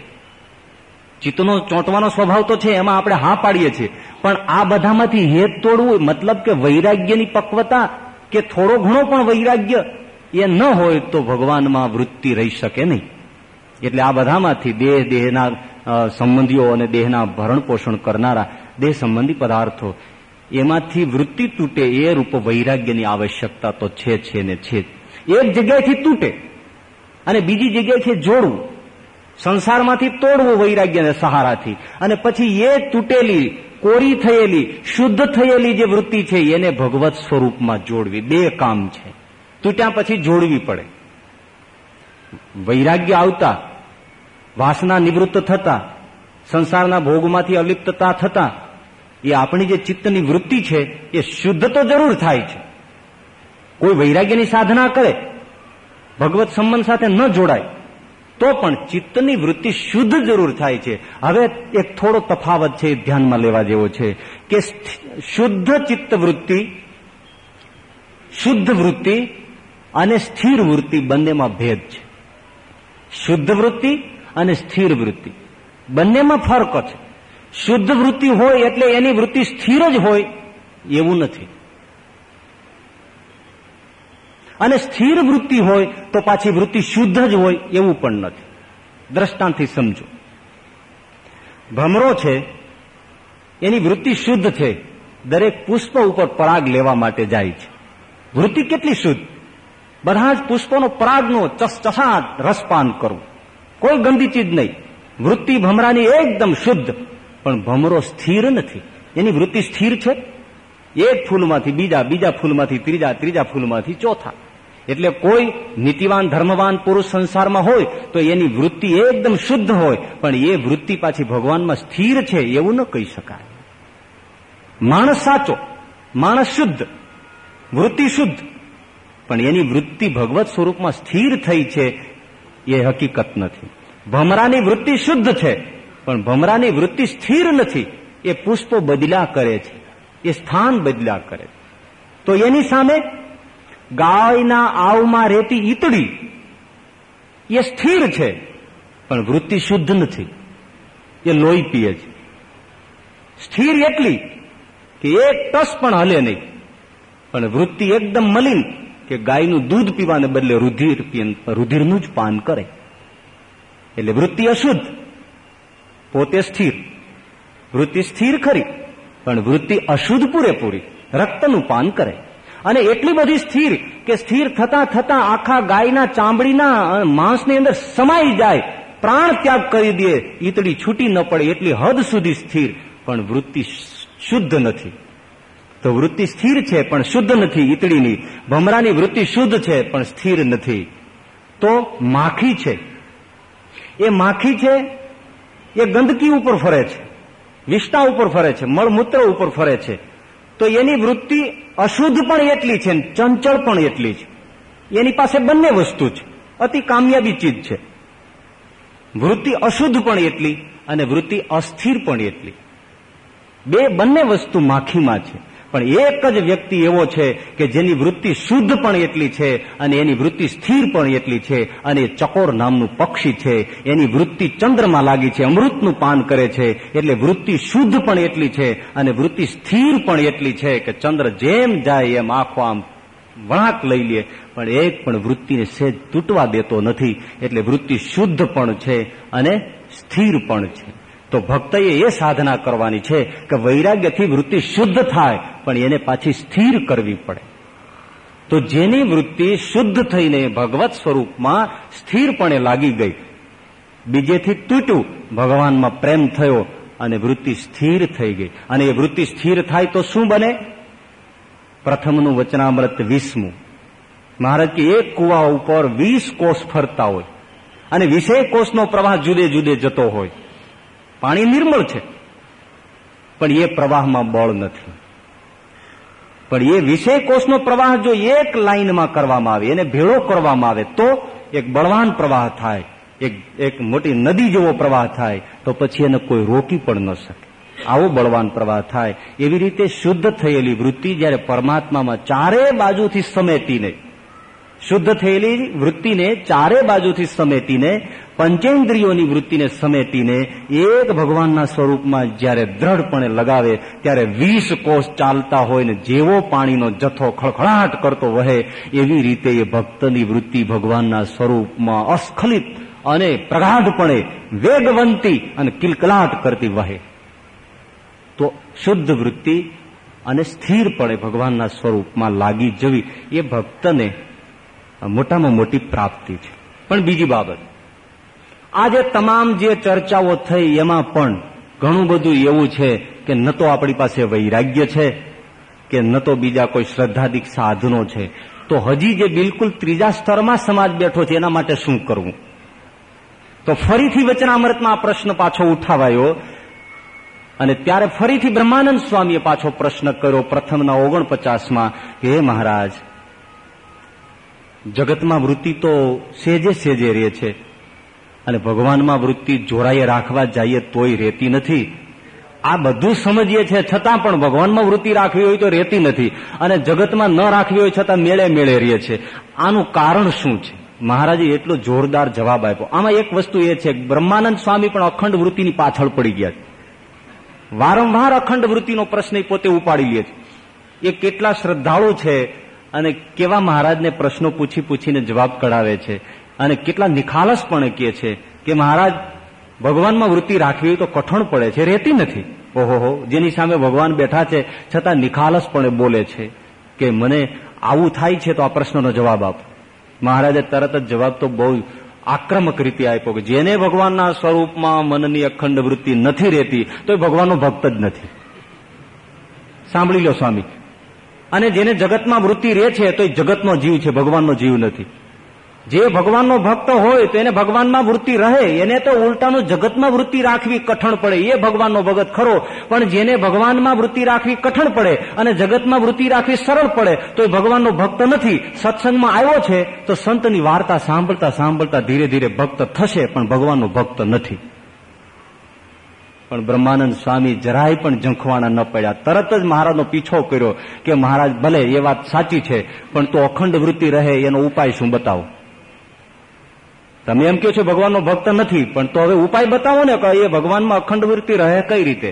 ચિત્તનો ચોંટવાનો સ્વભાવ તો છે, એમાં આપણે હા પાડીએ છીએ. પણ આ બધામાંથી હેત તોડવું મતલબ કે વૈરાગ્યની પક્વતા કે થોડો ઘણો પણ વૈરાગ્ય એ ન હોય તો ભગવાનમાં વૃત્તિ રહી શકે નહીં. એટલે આ બધામાંથી દેહ, દેહના સંબંધીઓ અને દેહના ભરણ પોષણ કરનારા દેહ સંબંધી પદાર્થો, એમાંથી વૃત્તિ તૂટે એ રૂપ વૈરાગ્યની આવશ્યકતા તો છે છે ને છે એક જગ્યાએથી તૂટે અને બીજી જગ્યાએથી જોડવું, સંસારમાંથી તોડવું વૈરાગ્યને સહારાથી. અને પછી એ તૂટેલી, કોરી થયેલી, શુદ્ધ થયેલી જે વૃત્તિ છે, એને ભગવત સ્વરૂપમાં જોડવી. બે કામ છે. તૂટ્યા પછી જોડવી પડે. વૈરાગ્ય આવતા, વાસના નિવૃત્ત થતા, સંસારના ભોગમાંથી અલિપ્તતા થતા, એ આપણી જે ચિત્તની વૃત્તિ છે, એ શુદ્ધ તો જરૂર થાય છે. કોઈ વૈરાગ્યની સાધના કરે, ભગવત સંબંધ સાથે ન જોડાય, તો પણ ચિત્તની વૃત્તિ શુદ્ધ જરૂર થાય છે. હવે એક થોડો તફાવત છે ધ્યાનમાં લેવા જેવો છે કે શુદ્ધ ચિત્ત વૃત્તિ શુદ્ધ વૃત્તિ અને સ્થિર વૃત્તિ બંનેમાં ભેદ છે. શુદ્ધ વૃત્તિ અને સ્થિર વૃત્તિ. બંનેમાં ફરક છે. શુદ્ધ વૃત્તિ હોય એટલે એની વૃત્તિ સ્થિર જ હોય એવું નથી. અને સ્થિર વૃત્તિ હોય તો પાછી વૃત્તિ શુદ્ધ જ હોય એવું પણ નથી. દ્રષ્ટાંતથી સમજો. ભમરો છે, એની વૃત્તિ શુદ્ધ છે. દરેક પુષ્પ ઉપર પરાગ લેવા માટે જાય છે. વૃત્તિ કેટલી શુદ્ધ? બધા જ પુષ્પોનો પરાગનો ચસચસાટ રસપાન કરવું કોઈ ગંદી ચીજ નહીં. વૃત્તિ ભમરાની એકદમ શુદ્ધ. પણ ભમરો સ્થિર નથી. એની વૃત્તિ સ્થિર છે? એક ફૂલમાંથી બીજા બીજા ફૂલમાંથી ત્રીજા ત્રીજા ફૂલમાંથી ચોથા. એટલે કોઈ નીતિવાન, ધર્મવાન પુરુષ સંસારમાં હોય તો એની વૃત્તિ એકદમ શુદ્ધ હોય, પણ એ વૃત્તિ પાછી ભગવાનમાં સ્થિર છે એવું ન કહી શકાય. માણસ સાચો, માણસ શુદ્ધ, વૃત્તિ શુદ્ધ. પણ એની વૃત્તિ ભગવત સ્વરૂપમાં સ્થિર થઈ છે, એ હકીકત નથી. ભમરાની વૃત્તિ શુદ્ધ છે, પણ ભમરાની વૃત્તિ સ્થિર નથી. એ પુષ્પો બદલા કરે છે, એ સ્થાન બદલા કરે છે. તો એની સામે ગાયના આવમાં રહેતી ઈતડી એ સ્થિર છે, પણ વૃત્તિ શુદ્ધ નથી. એ લોહી પીએ છે. સ્થિર એટલી કે એક ટસ પણ હલે નહીં. પણ વૃત્તિ એકદમ મલિન કે ગાયનું દૂધ પીવાને બદલે રુધિર રુધિરનું જ પાન કરે. એટલે વૃત્તિ અશુદ્ધ. પોતે સ્થિર. વૃત્તિ સ્થિર ખરી, પણ વૃત્તિ અશુદ્ધ પૂરેપૂરી. રક્તનું પાન કરે. અને એટલી બધી સ્થિર કે સ્થિર થતા થતા આખા ગાયના ચામડીના માંસની અંદર સમાઈ જાય. પ્રાણ ત્યાગ કરી દે ઈતડી છૂટી ન પડે, એટલી હદ સુધી સ્થિર. પણ વૃત્તિ શુદ્ધ નથી. તો વૃત્તિ સ્થિર છે, પણ શુદ્ધ નથી ઈતળીની. ભમરાની વૃત્તિ શુદ્ધ છે, પણ સ્થિર નથી. તો માખી છે. એ માખી છે, એ ગંદકી ઉપર ફરે છે. વિષ્ટા ઉપર ફરે છે, મળમૂત્ર ઉપર ફરે છે. તો એની વૃત્તિ અશુદ્ધ પણ એટલી છે ચંચળ પણ એટલી છે. એની પાસે બંને વસ્તુ છે. અતિ કામયાબી ચીજ છે. વૃત્તિ અશુદ્ધ પણ એટલી અને વૃત્તિ અસ્થિર પણ એટલી. બે બંને વસ્તુ માખીમાં છે. પણ એક જ વ્યક્તિ એવો છે કે જેની વૃત્તિ શુદ્ધ પણ એટલી છે અને એની વૃત્તિ સ્થિર પણ એટલી છે અને ચકોર નામનું પક્ષી છે. એની વૃત્તિ ચંદ્રમાં લાગી છે, અમૃતનું પાન કરે છે, એટલે વૃત્તિ શુદ્ધ પણ એટલી છે અને વૃત્તિ સ્થિર પણ એટલી છે કે ચંદ્ર જેમ જાય એમ આખો આમ વળાંક લઈ લે, પણ એક પણ વૃત્તિને સેજ તૂટવા દેતો નથી, એટલે વૃત્તિ શુદ્ધ પણ છે અને સ્થિર પણ છે. તો ભક્તએ એ સાધના કરવાની છે કે વૈરાગ્યથી વૃત્તિ શુદ્ધ થાય, પણ એને પાછી સ્થિર કરવી પડે. તો જેની વૃત્તિ શુદ્ધ થઈને ભગવત સ્વરૂપમાં સ્થિરપણે લાગી ગઈ, બીજેથી તૂટ્યું, ભગવાનમાં પ્રેમ થયો અને વૃત્તિ સ્થિર થઈ ગઈ. અને એ વૃત્તિ સ્થિર થાય તો શું બને? પ્રથમનું વચનામૃત વીસમું. મહારાજ કે એક કુવા ઉપર વીસ કોષ ફરતા હોય અને વીસે કોષનો પ્રવાહ જુદે જુદે જતો હોય. પાણી નિર્મળ છે. પણ એ પ્રવાહમાં બળ નથી. પણ એ વિષય કોષનો પ્રવાહ જો એક લાઈનમાં કરવામાં આવે, એને ભેળો કરવામાં આવે, તો એક બળવાન પ્રવાહ થાય, એક એક મોટી નદી જેવો પ્રવાહ થાય, તો પછી એને કોઈ રોકી પણ ન શકે. આવો બળવાન પ્રવાહ થાય. એવી રીતે શુદ્ધ થયેલી વૃત્તિ જ્યારે પરમાત્મામાં ચારે બાજુથી સમેટીને શુદ્ધ થયેલી વૃત્તિને ચારે બાજુથી સમેટીને, પંચેન્દ્રિયોની વૃત્તિને સમેટીને, એક ભગવાનના સ્વરૂપમાં જ્યારે દ્રઢપણે લગાવે, ત્યારે વીસ કોષ ચાલતા હોય ને જેવો પાણીનો જથ્થો ખળખળાટ કરતો વહે, એવી રીતે એ ભક્તની વૃત્તિ ભગવાનના સ્વરૂપમાં અસ્ખલિત અને પ્રગાઢપણે, વેગવંતી અને કિલકલાટ કરતી વહે. તો શુદ્ધ વૃત્તિ અને સ્થિરપણે ભગવાનના સ્વરૂપમાં લાગી જવી એ ભક્તને મોટામાં મોટી પ્રાપ્તિ છે. પણ બીજી બાબત. આજે તમામ જે ચર્ચાઓ થઈ, એમાં પણ ઘણું બધું એવું છે કે ન તો આપણી પાસે વૈરાગ્ય છે, કે ન તો બીજા કોઈ શ્રદ્ધાદિક સાધનો છે. તો હજી જે બિલકુલ ત્રીજા સ્તરમાં સમાજ બેઠો છે, એના માટે શું કરવું? તો ફરીથી વચનામૃતમાં આ પ્રશ્ન પાછો ઉઠાવાયો અને ત્યારે ફરીથી બ્રહ્માનંદ સ્વામીએ પાછો પ્રશ્ન કર્યો પ્રથમના ઓગણપચાસમાં કે, હે મહારાજ જગતમાં વૃત્તિ તો સેજે સેજે રહે છે. અને ભગવાનમાં વૃત્તિ જોરાએ રાખવા જઈએ તોય રહેતી નથી. આ બધું સમજીએ છીએ, છતાં પણ ભગવાનમાં વૃત્તિ રાખવી હોય તો રહેતી નથી. અને જગતમાં ન રાખવી હોય છતાં મેળે મેળે રહે છે આનું કારણ શું છે? મહારાજે એટલો જોરદાર જવાબ આપ્યો. આમાં એક વસ્તુ એ છે, બ્રહ્માનંદ સ્વામી પણ અખંડ વૃત્તિની પાછળ પડી ગયા છે. વારંવાર અખંડ વૃત્તિનો પ્રશ્ન પોતે ઉપાડી લે છે. એ કેટલા શ્રદ્ધાળુ છે અને કેવા મહારાજને પ્રશ્નો પૂછી પૂછીને જવાબ કઢાવે છે. અને કેટલા નિખાલસપણે કહે છે કે મહારાજ, ભગવાનમાં વૃત્તિ રાખવી તો કઠણ પડે છે, રહેતી નથી. ઓહો જેની સામે ભગવાન બેઠા છે છતાં નિખાલસપણે બોલે છે કે મને આવું થાય છે તો આ પ્રશ્નનો જવાબ આપ. મહારાજે તરત જ જવાબ તો બહુ આક્રમક રીતે આપ્યો કે જેને ભગવાનના સ્વરૂપમાં મનની અખંડ વૃત્તિ નથી રહેતી તો એ ભગવાનનો ભક્ત જ નથી. સાંભળી લો સ્વામી અને જેને જગતમાં વૃત્તિ રહે છે તો એ જગતનો જીવ છે, ભગવાનનો જીવ નથી. જે ભગવાનનો ભક્ત હોય, તો એને ભગવાનમાં વૃત્તિ રહે. એને તો ઉલટાનું જગતમાં વૃત્તિ રાખવી કઠણ પડે. એ ભગવાનનો ભગત ખરો. પણ જેને ભગવાનમાં વૃત્તિ રાખવી કઠણ પડે અને જગતમાં વૃત્તિ રાખવી સરળ પડે તો એ ભગવાનનો ભક્ત નથી. સત્સંગમાં આવ્યો છે, તો સંતની વાર્તા સાંભળતા સાંભળતા ધીરે ધીરે ભક્ત થશે, પણ ભગવાનનો ભક્ત નથી. પણ બ્રહ્માનંદ સ્વામી જરાય પણ ઝંખવાણા ન પડ્યા. તરત જ મહારાજનો પીછો કર્યો કે મહારાજ, ભલે એ વાત સાચી છે, પણ તો અખંડ વૃત્તિ રહે એનો ઉપાય શું બતાવો? તમે એમ કહો છો ભગવાનનો ભક્ત નથી, પણ તો હવે ઉપાય બતાવો ને કે એ ભગવાનમાં અખંડ વૃત્તિ રહે કઈ રીતે?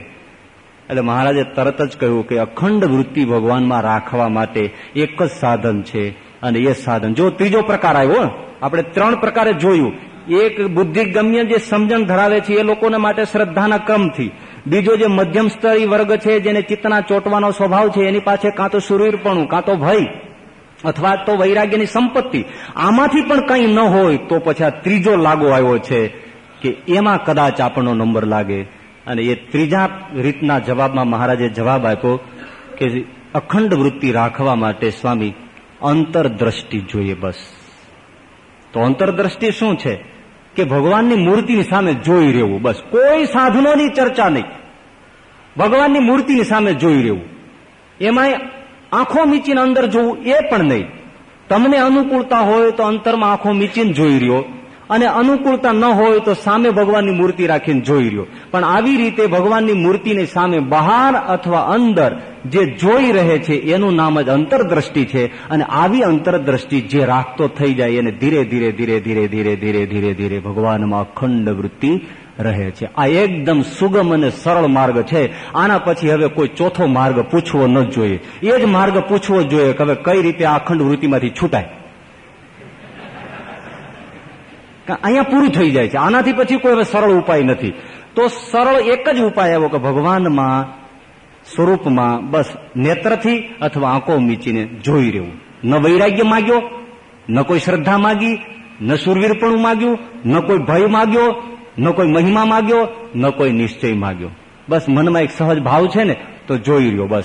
એટલે મહારાજે તરત જ કહ્યું કે અખંડ વૃત્તિ ભગવાનમાં રાખવા માટે એક જ સાધન છે, અને એ સાધન જો ત્રીજો પ્રકાર આવ્યો આપણે ત્રણ પ્રકારે જોયું. એક બુદ્ધિગમ્ય જે સમજણ ધરાવે છે, એ લોકોને માટે શ્રદ્ધાના ક્રમથી. બીજો જે મધ્યમ સ્તરી વર્ગ છે, જેને ચિત્તના ચોંટવાનો સ્વભાવ છે, એની પાસે કાં તો સુરવીરપણું કાં તો ભય, અથવા તો વૈરાગ્યની સંપત્તિ. આમાંથી પણ કંઈ ન હોય, તો પછી આ ત્રીજો લાગો આવ્યો છે કે એમાં કદાચ આપણનો નંબર લાગે. અને એ ત્રીજા રીતના જવાબમાં મહારાજે જવાબ આપ્યો કે અખંડ વૃત્તિ રાખવા માટે સ્વામી, અંતરદ્રષ્ટિ જોઈએ બસ. તો અંતરદ્રષ્ટિ શું છે? કે ભગવાનની મૂર્તિની સામે જોઈ રહેવું, બસ. કોઈ સાધનોની ચર્ચા નહીં. ભગવાનની મૂર્તિની સામે જોઈ રહેવું. એમાંય આંખો મીચીને અંદર જોવું એ પણ નહીં. તમને અનુકૂળતા હોય તો અંતરમાં આંખો મીચીને જોઈ રહ્યો. અને અનુકૂળતા ન હોય તો સામે ભગવાનની મૂર્તિ રાખીને જોઈ રહ્યો પણ આવી રીતે ભગવાનની મૂર્તિની સામે બહાર અથવા અંદર જે જોઈ રહે છે, એનું નામ જ અંતરદ્રષ્ટિ છે. અને આવી અંતરદ્રષ્ટિ જે રાખતો થઈ જાય, એને ધીરે ધીરે ધીરે ધીરે ધીરે ધીરે ધીરે ધીરે ભગવાનમાં અખંડ વૃત્તિ રહે છે. આ એકદમ સુગમ અને સરળ માર્ગ છે. આના પછી હવે કોઈ ચોથો માર્ગ પૂછવો ન જોઈએ. એ જ માર્ગ પૂછવો જોઈએ કે હવે કઈ રીતે આ અખંડ વૃત્તિમાંથી છૂટાય. અહીંયા પૂરું થઈ જાય છે. આનાથી પછી કોઈ સરળ ઉપાય નથી. તો સરળ એક જ ઉપાય આવ્યો કે ભગવાનમાં સ્વરૂપમાં બસ નેત્રથી અથવા આંખો મીચીને જોઈ રહેવું. ન વૈરાગ્ય માગ્યો, ન કોઈ શ્રદ્ધા માગી, ન સુરવીરપણું માગ્યું, ન કોઈ ભય માગ્યો, ન કોઈ મહિમા માગ્યો, ન કોઈ નિશ્ચય માગ્યો. બસ મનમાં એક સહજ ભાવ છે ને, તો જોઈ રહ્યો બસ.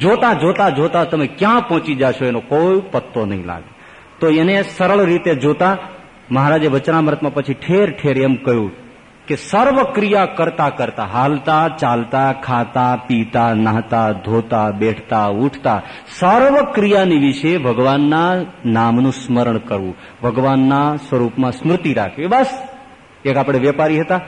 જોતા જોતા જોતા તમે ક્યાં પહોંચી જશો એનો કોઈ પત્તો નહીં લાગે. તો એને સરળ રીતે જોતા મહારાજે વચનામૃતમાં પછી ઠેર ઠેર એમ કહ્યું કે સર્વ ક્રિયા કરતા કરતા હાલતા, ચાલતા, ખાતા, પીતા, નહાતા, ધોતા, બેઠતા, ઉઠતા સર્વ ક્રિયાની વિશે ભગવાનના નામનું સ્મરણ કરવું, ભગવાનના સ્વરૂપમાં સ્મૃતિ રાખવી. બસ. એક આપણે વેપારી હતા.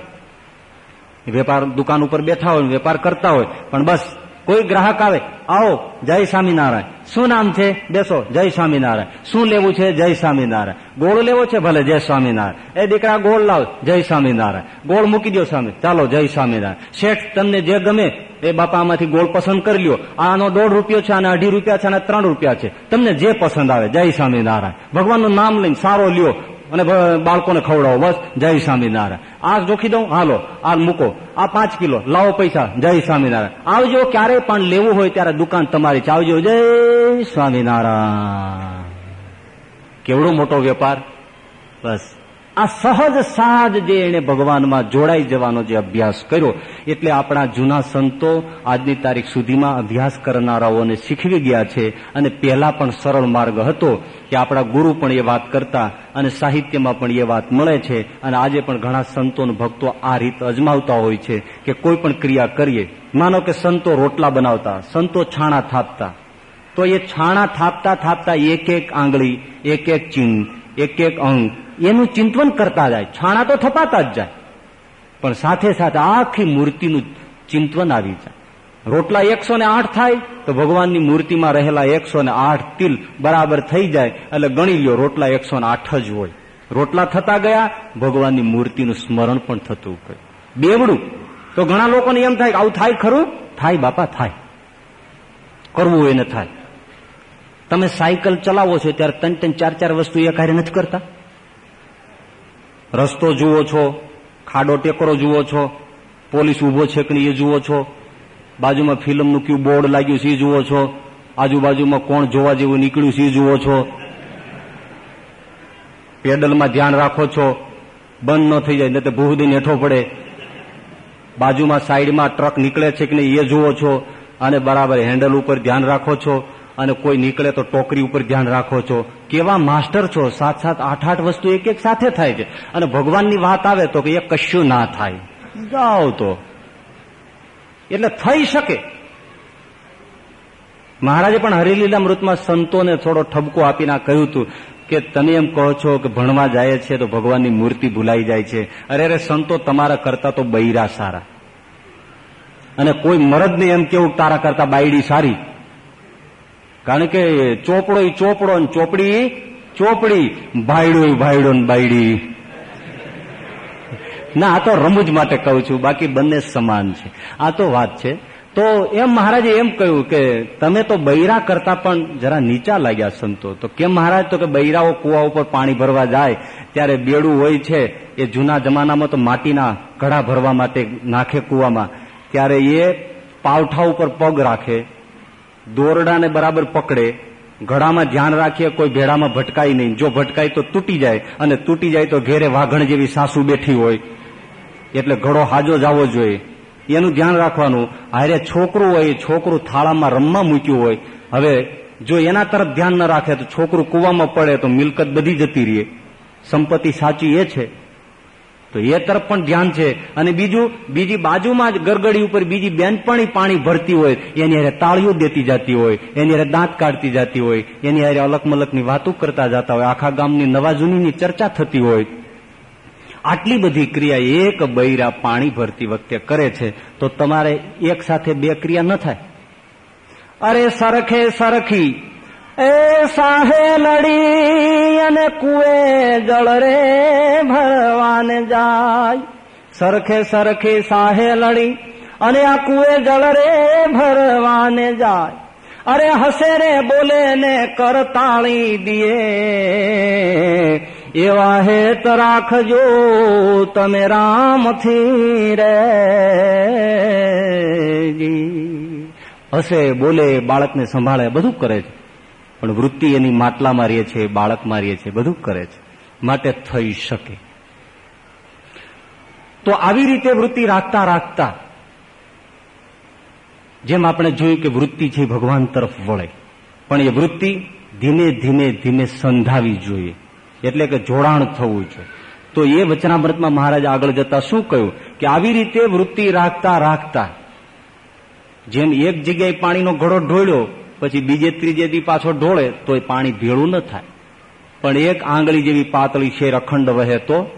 વેપાર દુકાન ઉપર બેઠા હોય વેપાર કરતા હોય. પણ બસ. કોઈ ગ્રાહક આવે, આવો, જય સ્વામિનારાયણ. શું નામ છે? બેસો, જય સ્વામિનારાયણ. શું લેવું છે? જય સ્વામિનારાયણ. ગોળ લેવો છે? ભલે, જય સ્વામિનારાયણ. એ દીકરા ગોળ લાવ, જય સ્વામિનારાયણ. ગોળ મૂકી દો સ્વામી. ચાલો, જય સ્વામિનારાયણ. શેઠ, તમને જે ગમે, એ બાપા આમાંથી ગોળ પસંદ કરી લ્યો. આનો દોઢ રૂપિયો છે, અને અઢી રૂપિયા છે, અને ત્રણ રૂપિયા છે. તમને જે પસંદ આવે, જય સ્વામિનારાયણ. ભગવાનનું નામ લઈને સારો લ્યો. અને બાળકોને ખવડાવો, બસ, જય સ્વામિનારાયણ. આ જોખી દઉં? હાલો, આ મૂકો. આ પાંચ કિલો. લાવો પૈસા. જય સ્વામિનારાયણ. આવજો, ક્યારે પણ લેવું હોય ત્યારે દુકાન તમારી ચાવજો જય સ્વામિનારાયણ. કેવડો મોટો વેપાર? બસ. આ સહજ સહજ જે એને ભગવાનમાં જોડાઈ જવાનો જે અભ્યાસ કર્યો, એટલે આપણા જૂના સંતો આજની તારીખ સુધીમાં અભ્યાસ કરનારાઓને શીખવી ગયા છે અને પહેલા પણ સરળ માર્ગ હતો કે આપણા ગુરુ પણ એ વાત કરતા અને સાહિત્યમાં પણ એ વાત મળે છે અને આજે પણ ઘણા સંતો ભક્તો આ રીત અજમાવતા હોય છે કે કોઈ પણ ક્રિયા કરીએ. માનો કે સંતો રોટલા બનાવતા, સંતો છાણા થાપતા. તો એ છાણા થાપતા થાપતા એક એક આંગળી, એક એક ચીન એક એક અંગ એનું ચિંતવન કરતા જાય, છાણા તો થપાતા જ જાય. પણ સાથે સાથે આખી મૂર્તિનું ચિંતવન આવી જાય. રોટલા એકસો ને આઠ થાય તો ભગવાનની મૂર્તિમાં રહેલા એકસો ને આઠ તિલ બરાબર થઈ જાય. એટલે ગણી લ્યો, રોટલા એકસો ને આઠ જ હોય. રોટલા થતા ગયા, ભગવાનની મૂર્તિનું સ્મરણ પણ થતું ગયું. બેવડું. તો ઘણા લોકોને એમ થાય કે આવું થાય ખરું? થાય બાપા, થાય. કરવું એને થાય. તમે સાયકલ ચલાવો છો ત્યારે ત્રણ ત્રણ ચાર ચાર વસ્તુ એ કાર્ય નથી કરતા? રસ્તો જુઓ છો, ખાડો ટેકરો જુઓ છો, પોલીસ ઊભો છે કે એ જુઓ છો, બાજુમાં ફિલ્મનું કયું બોર્ડ લાગ્યું છે એ જુઓ છો, આજુબાજુમાં કોણ જોવા જેવું નીકળ્યું છે એ જુઓ છો. પેડલમાં ધ્યાન રાખો છો, બંધ ન થઈ જાય નહીં તો ભૂહદીને હેઠો પડે. બાજુમાં સાઈડમાં ટ્રક નીકળે છે કે નહીં એ જુઓ છો, અને બરાબર હેન્ડલ ઉપર ધ્યાન રાખો છો. અને કોઈ નીકળે તો ટોકરી ઉપર ધ્યાન રાખો છો. કેવા માસ્ટર છો? સાત સાત આઠ આઠ વસ્તુ એક એક સાથે થાય છે. અને ભગવાનની વાત આવે તો કે એ કશું ના થાય. જાઓ તો. એટલે થઈ શકે. મહારાજે પણ હરિલીલા મૃતમાં સંતોને થોડો ઠપકો આપીને કહ્યું હતું કે તમે એમ કહો છો કે ભણવા જાય છે તો ભગવાનની મૂર્તિ ભૂલાઈ જાય છે. અરે અરે, સંતો તમારા કરતા તો બૈરા સારા. અને કોઈ મરદને એમ કેવું તારા કરતા બાયડી સારી? કારણ કે ચોપડો ચોપડો ને ચોપડી ચોપડી ભાઈડો ભાઈડો ને બાયડી. ના, આ તો રમૂજ માટે કહું છું, બાકી બંને સમાન છે. આ તો વાત છે. તો એમ મહારાજે એમ કહ્યું કે તમે તો બૈરા કરતા પણ જરા નીચા લાગ્યા સંતો. તો કેમ મહારાજ? તો કે બૈરાઓ કુવા ઉપર પાણી ભરવા જાય, ત્યારે બેડું હોય છે, એ જૂના જમાનામાં તો માટીના ઘડા ભરવા માટે નાખે કુવામાં. ત્યારે એ પાવઠા ઉપર પગ રાખે દોરડાને બરાબર પકડે, ઘડામાં ધ્યાન રાખીએ, કોઈ ભેડામાં ભટકાય નહીં. જો ભટકાય તો તૂટી જાય, અને તૂટી જાય તો ઘેરે વાઘણ જેવી સાસુ બેઠી હોય. એટલે ઘડો હાજો જવો જોઈએ. એનું ધ્યાન રાખવાનું. હારે છોકરું હોય છોકરું થાળામાં રમવા મૂક્યું હોય. હવે જો એના તરફ ધ્યાન ન રાખે, તો છોકરું કૂવામાં પડે, તો મિલકત બધી જતી રહે. સંપત્તિ સાચી એ છે. તો એ તરફ પણ ધ્યાન છે. અને બીજું, બીજી બાજુમાં જ ગરગડી ઉપર બીજી બેનપણી પાણી ભરતી હોય, એની હારે તાળીઓ દેતી જતી હોય, એની હારે દાંત કાઢતી જતી હોય, એની હારે અલક મલકની વાતો કરતા જતા હોય, આખા ગામની નવા જૂનીની ચર્ચા થતી હોય. આટલી બધી ક્રિયા એક બૈરા પાણી ભરતી વખતે કરે છે. તો તમારે એક સાથે બે ક્રિયા ન થાય? અરે સરખે સરખી. એ સાહે લડી અને કુએ જળ રે ભરવાને જાય. સરખે સરખે સાહે લડી અને આ કુએ જળ રે ભરવાને જાય. અરે હસે રે બોલે ને કરતાળી દીએ. એવા હેત રાખજો તમે રામથી રે હશે બોલે બાળકને સંભાળે બધું કરે છે. પણ વૃત્તિ એની માટલા મારીએ છે બાળક મારીએ છે, બધું કરે છે. માટે થઈ શકે. તો આવી રીતે વૃત્તિ રાખતા રાખતા, જેમ આપણે જોયું કે વૃત્તિ છે ભગવાન તરફ વળે. પણ એ વૃત્તિ ધીમે ધીમે ધીમે સંધાવી જોઈએ. એટલે કે જોડાણ થવું જોઈએ. તો એ વચનામૃતમાં મહારાજ આગળ જતા શું કહ્યું? કે આવી રીતે વૃત્તિ રાખતા રાખતા, જેમ એક જગ્યાએ પાણીનો ઘડો ઢોળ્યો પછી બીજે ત્રીજે દી પાછો ઢોળે એ પાણી ભેળું ન થાય. પણ એક આંગળી જેવી પાતળી શેર અખંડ વહે તો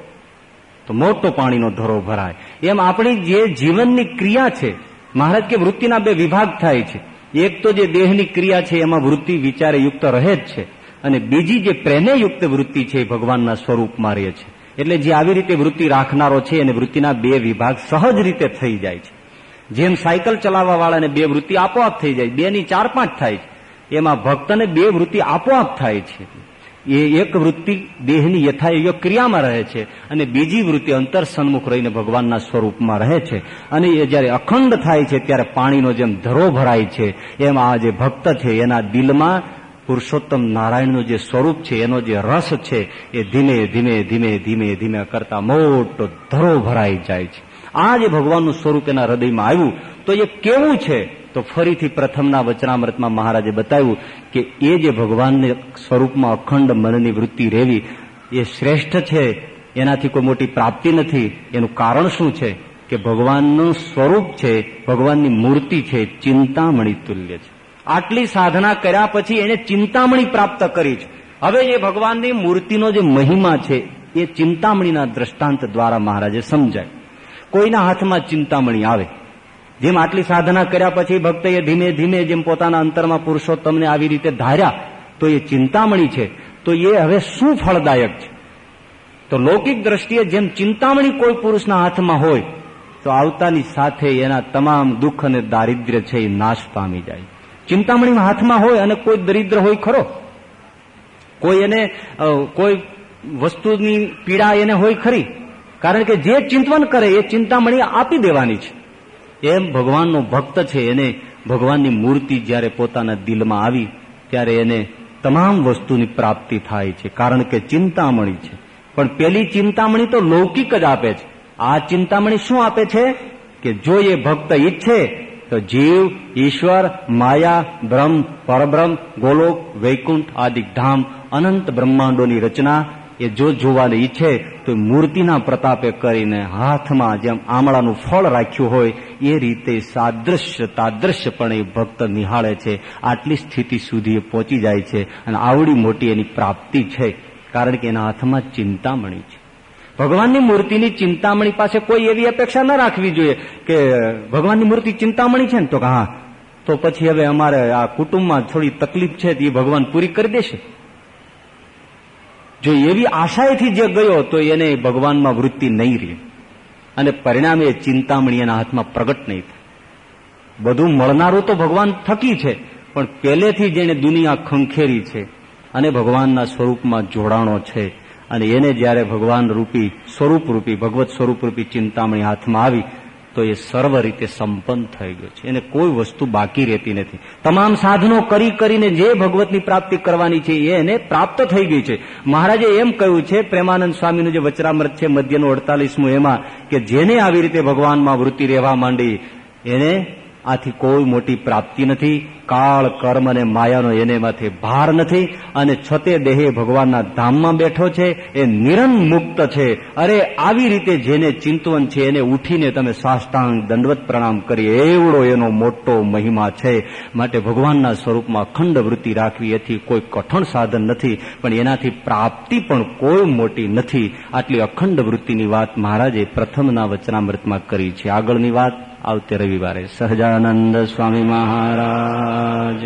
મોટો પાણીનો ધરો ભરાય. એમ આપણી જે જીવનની ક્રિયા છે, મહારાજ કે વૃત્તિના બે વિભાગ થાય છે. એક તો જે દેહની ક્રિયા છે, એમાં વૃત્તિ વિચારે યુક્ત રહે જ છે. અને બીજી જે પ્રેમે યુક્ત વૃત્તિ છે, એ ભગવાનના સ્વરૂપમાં રહે છે. એટલે જે આવી રીતે વૃત્તિ રાખનારો છે, એને વૃત્તિના બે વિભાગ સહજ રીતે થઈ જાય છે. જેમ સાયકલ ચલાવવા વાળાને બે વૃત્તિ આપોઆપ થઈ જાય બે ની ચાર પાંચ થાય છે, એમાં ભક્તને બે વૃત્તિ આપોઆપ થાય છે. એ એક વૃત્તિ દેહની યથાયોગ્ય ક્રિયામાં રહે છે અને બીજી વૃત્તિ અંતર સન્મુખ રહીને ભગવાનના સ્વરૂપમાં રહે છે. અને એ જ્યારે અખંડ થાય છે, ત્યારે પાણીનો જેમ ધરો ભરાય છે, એમ આ જે ભક્ત છે, એના દિલમાં પુરુષોત્તમ નારાયણનું જે સ્વરૂપ છે, એનો જે રસ છે, એ ધીમે ધીમે ધીમે ધીમે ધીમે કરતા મોટો ધરો ભરાઈ જાય છે. આ જે ભગવાનનું સ્વરૂપ એના હૃદયમાં આવ્યું, તો એ કેવું છે? તો ફરીથી પ્રથમના વચનામૃતમાં મહારાજે બતાવ્યું કે એ જે ભગવાનને સ્વરૂપમાં અખંડ મનની વૃત્તિ રહેવી, એ શ્રેષ્ઠ છે. એનાથી કોઈ મોટી પ્રાપ્તિ નથી. એનું કારણ શું છે? કે ભગવાનનું સ્વરૂપ છે, ભગવાનની મૂર્તિ છે, ચિંતામણી તુલ્ય છે. આટલી સાધના કર્યા પછી એને ચિંતામણી પ્રાપ્ત કરી છે. હવે એ ભગવાનની મૂર્તિનો જે મહિમા છે, એ ચિંતામણીના દ્રષ્ટાંત દ્વારા મહારાજે સમજાય. કોઈના હાથમાં ચિંતામણી આવે. જેમ આટલી સાધના કર્યા પછી ભક્તએ ધીમે ધીમે જેમ પોતાના અંતરમાં પુરુષોત્તમને આવી રીતે ધાર્યા, તો એ ચિંતામણી છે. તો એ હવે શું ફળદાયક છે? તો લૌકિક દ્રષ્ટિએ જેમ ચિંતામણી કોઈ પુરુષના હાથમાં હોય, તો આવતાની સાથે એના તમામ દુઃખ અને દારિદ્ર્ય છે એ નાશ પામી જાય. ચિંતામણી હાથમાં હોય અને કોઈ દરિદ્ર હોય ખરો? કોઈ એને કોઈ વસ્તુની પીડા એને હોય ખરી? કારણ કે જે ચિંતવન કરે એ ચિંતામણી આપી દેવાની છે. એમ ભગવાનનો ભક્ત છે એને ભગવાનની મૂર્તિ જ્યારે પોતાના દિલમાં આવી, ત્યારે એને તમામ વસ્તુની પ્રાપ્તિ થાય છે, કારણ કે ચિંતામણી છે. પણ પેલી ચિંતામણી તો લૌકિક જ આપે છે. આ ચિંતામણી શું આપે છે? કે જો એ ભક્ત ઈચ્છે, તો જીવ, ઈશ્વર, માયા, બ્રહ્મ, પરબ્રહ્મ, ગોલોક, વૈકુંઠ આદિ ધામ, અનંત બ્રહ્માંડોની રચના એ જો જોવાની ઈચ્છે તો મૂર્તિના પ્રતાપે કરીને હાથમાં જેમ આમળાનું ફળ રાખ્યું હોય, એ રીતે સાદૃશ્ય તાદૃશ્યપણે ભક્ત નિહાળે છે. આટલી સ્થિતિ સુધી પહોંચી જાય છે અને આવડી મોટી એની પ્રાપ્તિ છે, કારણ કે એના હાથમાં ચિંતામણી છે. ભગવાનની મૂર્તિની ચિંતામણી પાસે કોઈ એવી અપેક્ષા ન રાખવી જોઈએ કે ભગવાનની મૂર્તિ ચિંતામણી છે ને તો હા, તો પછી હવે અમારે આ કુટુંબમાં થોડી તકલીફ છે એ ભગવાન પૂરી કરી દેશે. જો એવી આશાએથી જે ગયો, તો એને ભગવાનમાં વૃત્તિ નહીં રહે. અને પરિણામે ચિંતામણી એના હાથમાં પ્રગટ નહીં થાય. બધું મળનારું તો ભગવાન થકી છે, પણ પહેલેથી જેને દુનિયા ખંખેરી છે અને ભગવાનના સ્વરૂપમાં જોડાણો છે. અને એને જ્યારે ભગવાન રૂપી સ્વરૂપ રૂપી, ભગવત સ્વરૂપ રૂપી ચિંતામણી હાથમાં આવી તો એ સર્વ રીતે સંપન્ન થઈ ગયો છે. એને કોઈ વસ્તુ બાકી રહેતી નથી. તમામ સાધનો કરી કરીને જે ભગવતની પ્રાપ્તિ કરવાની છે એ એને પ્રાપ્ત થઈ ગઈ છે. મહારાજે એમ કહ્યું છે, પ્રેમાનંદ સ્વામીનું જે વચરામૃત છે, મધ્યનું અડતાલીસમું એમાં, કે જેને આવી રીતે ભગવાનમાં વૃત્તિ રહેવા માંડી, એને આથી કોઈ મોટી પ્રાપ્તિ નથી. કાળ કર્મ અને માયાનો એને માથે ભાર નથી અને છતે દેહે ભગવાનના ધામમાં બેઠો છે, એ નિરન મુક્ત છે. અરે, આવી રીતે જેને ચિંતવન છે, એને ઉઠીને તમે સાષ્ટાંગ દંડવત પ્રણામ કરી એવડો એનો મોટો મહિમા છે. માટે ભગવાનના સ્વરૂપમાં અખંડ વૃત્તિ રાખવી એથી કોઈ કઠણ સાધન નથી, પણ એનાથી પ્રાપ્તિ પણ કોઈ મોટી નથી. આટલી અખંડ વૃત્તિની વાત મહારાજે પ્રથમના વચનામૃતમાં કરી છે. આગળની વાત? આવતે રવિવારે. સહજાનંદ સ્વામી મહારાજ.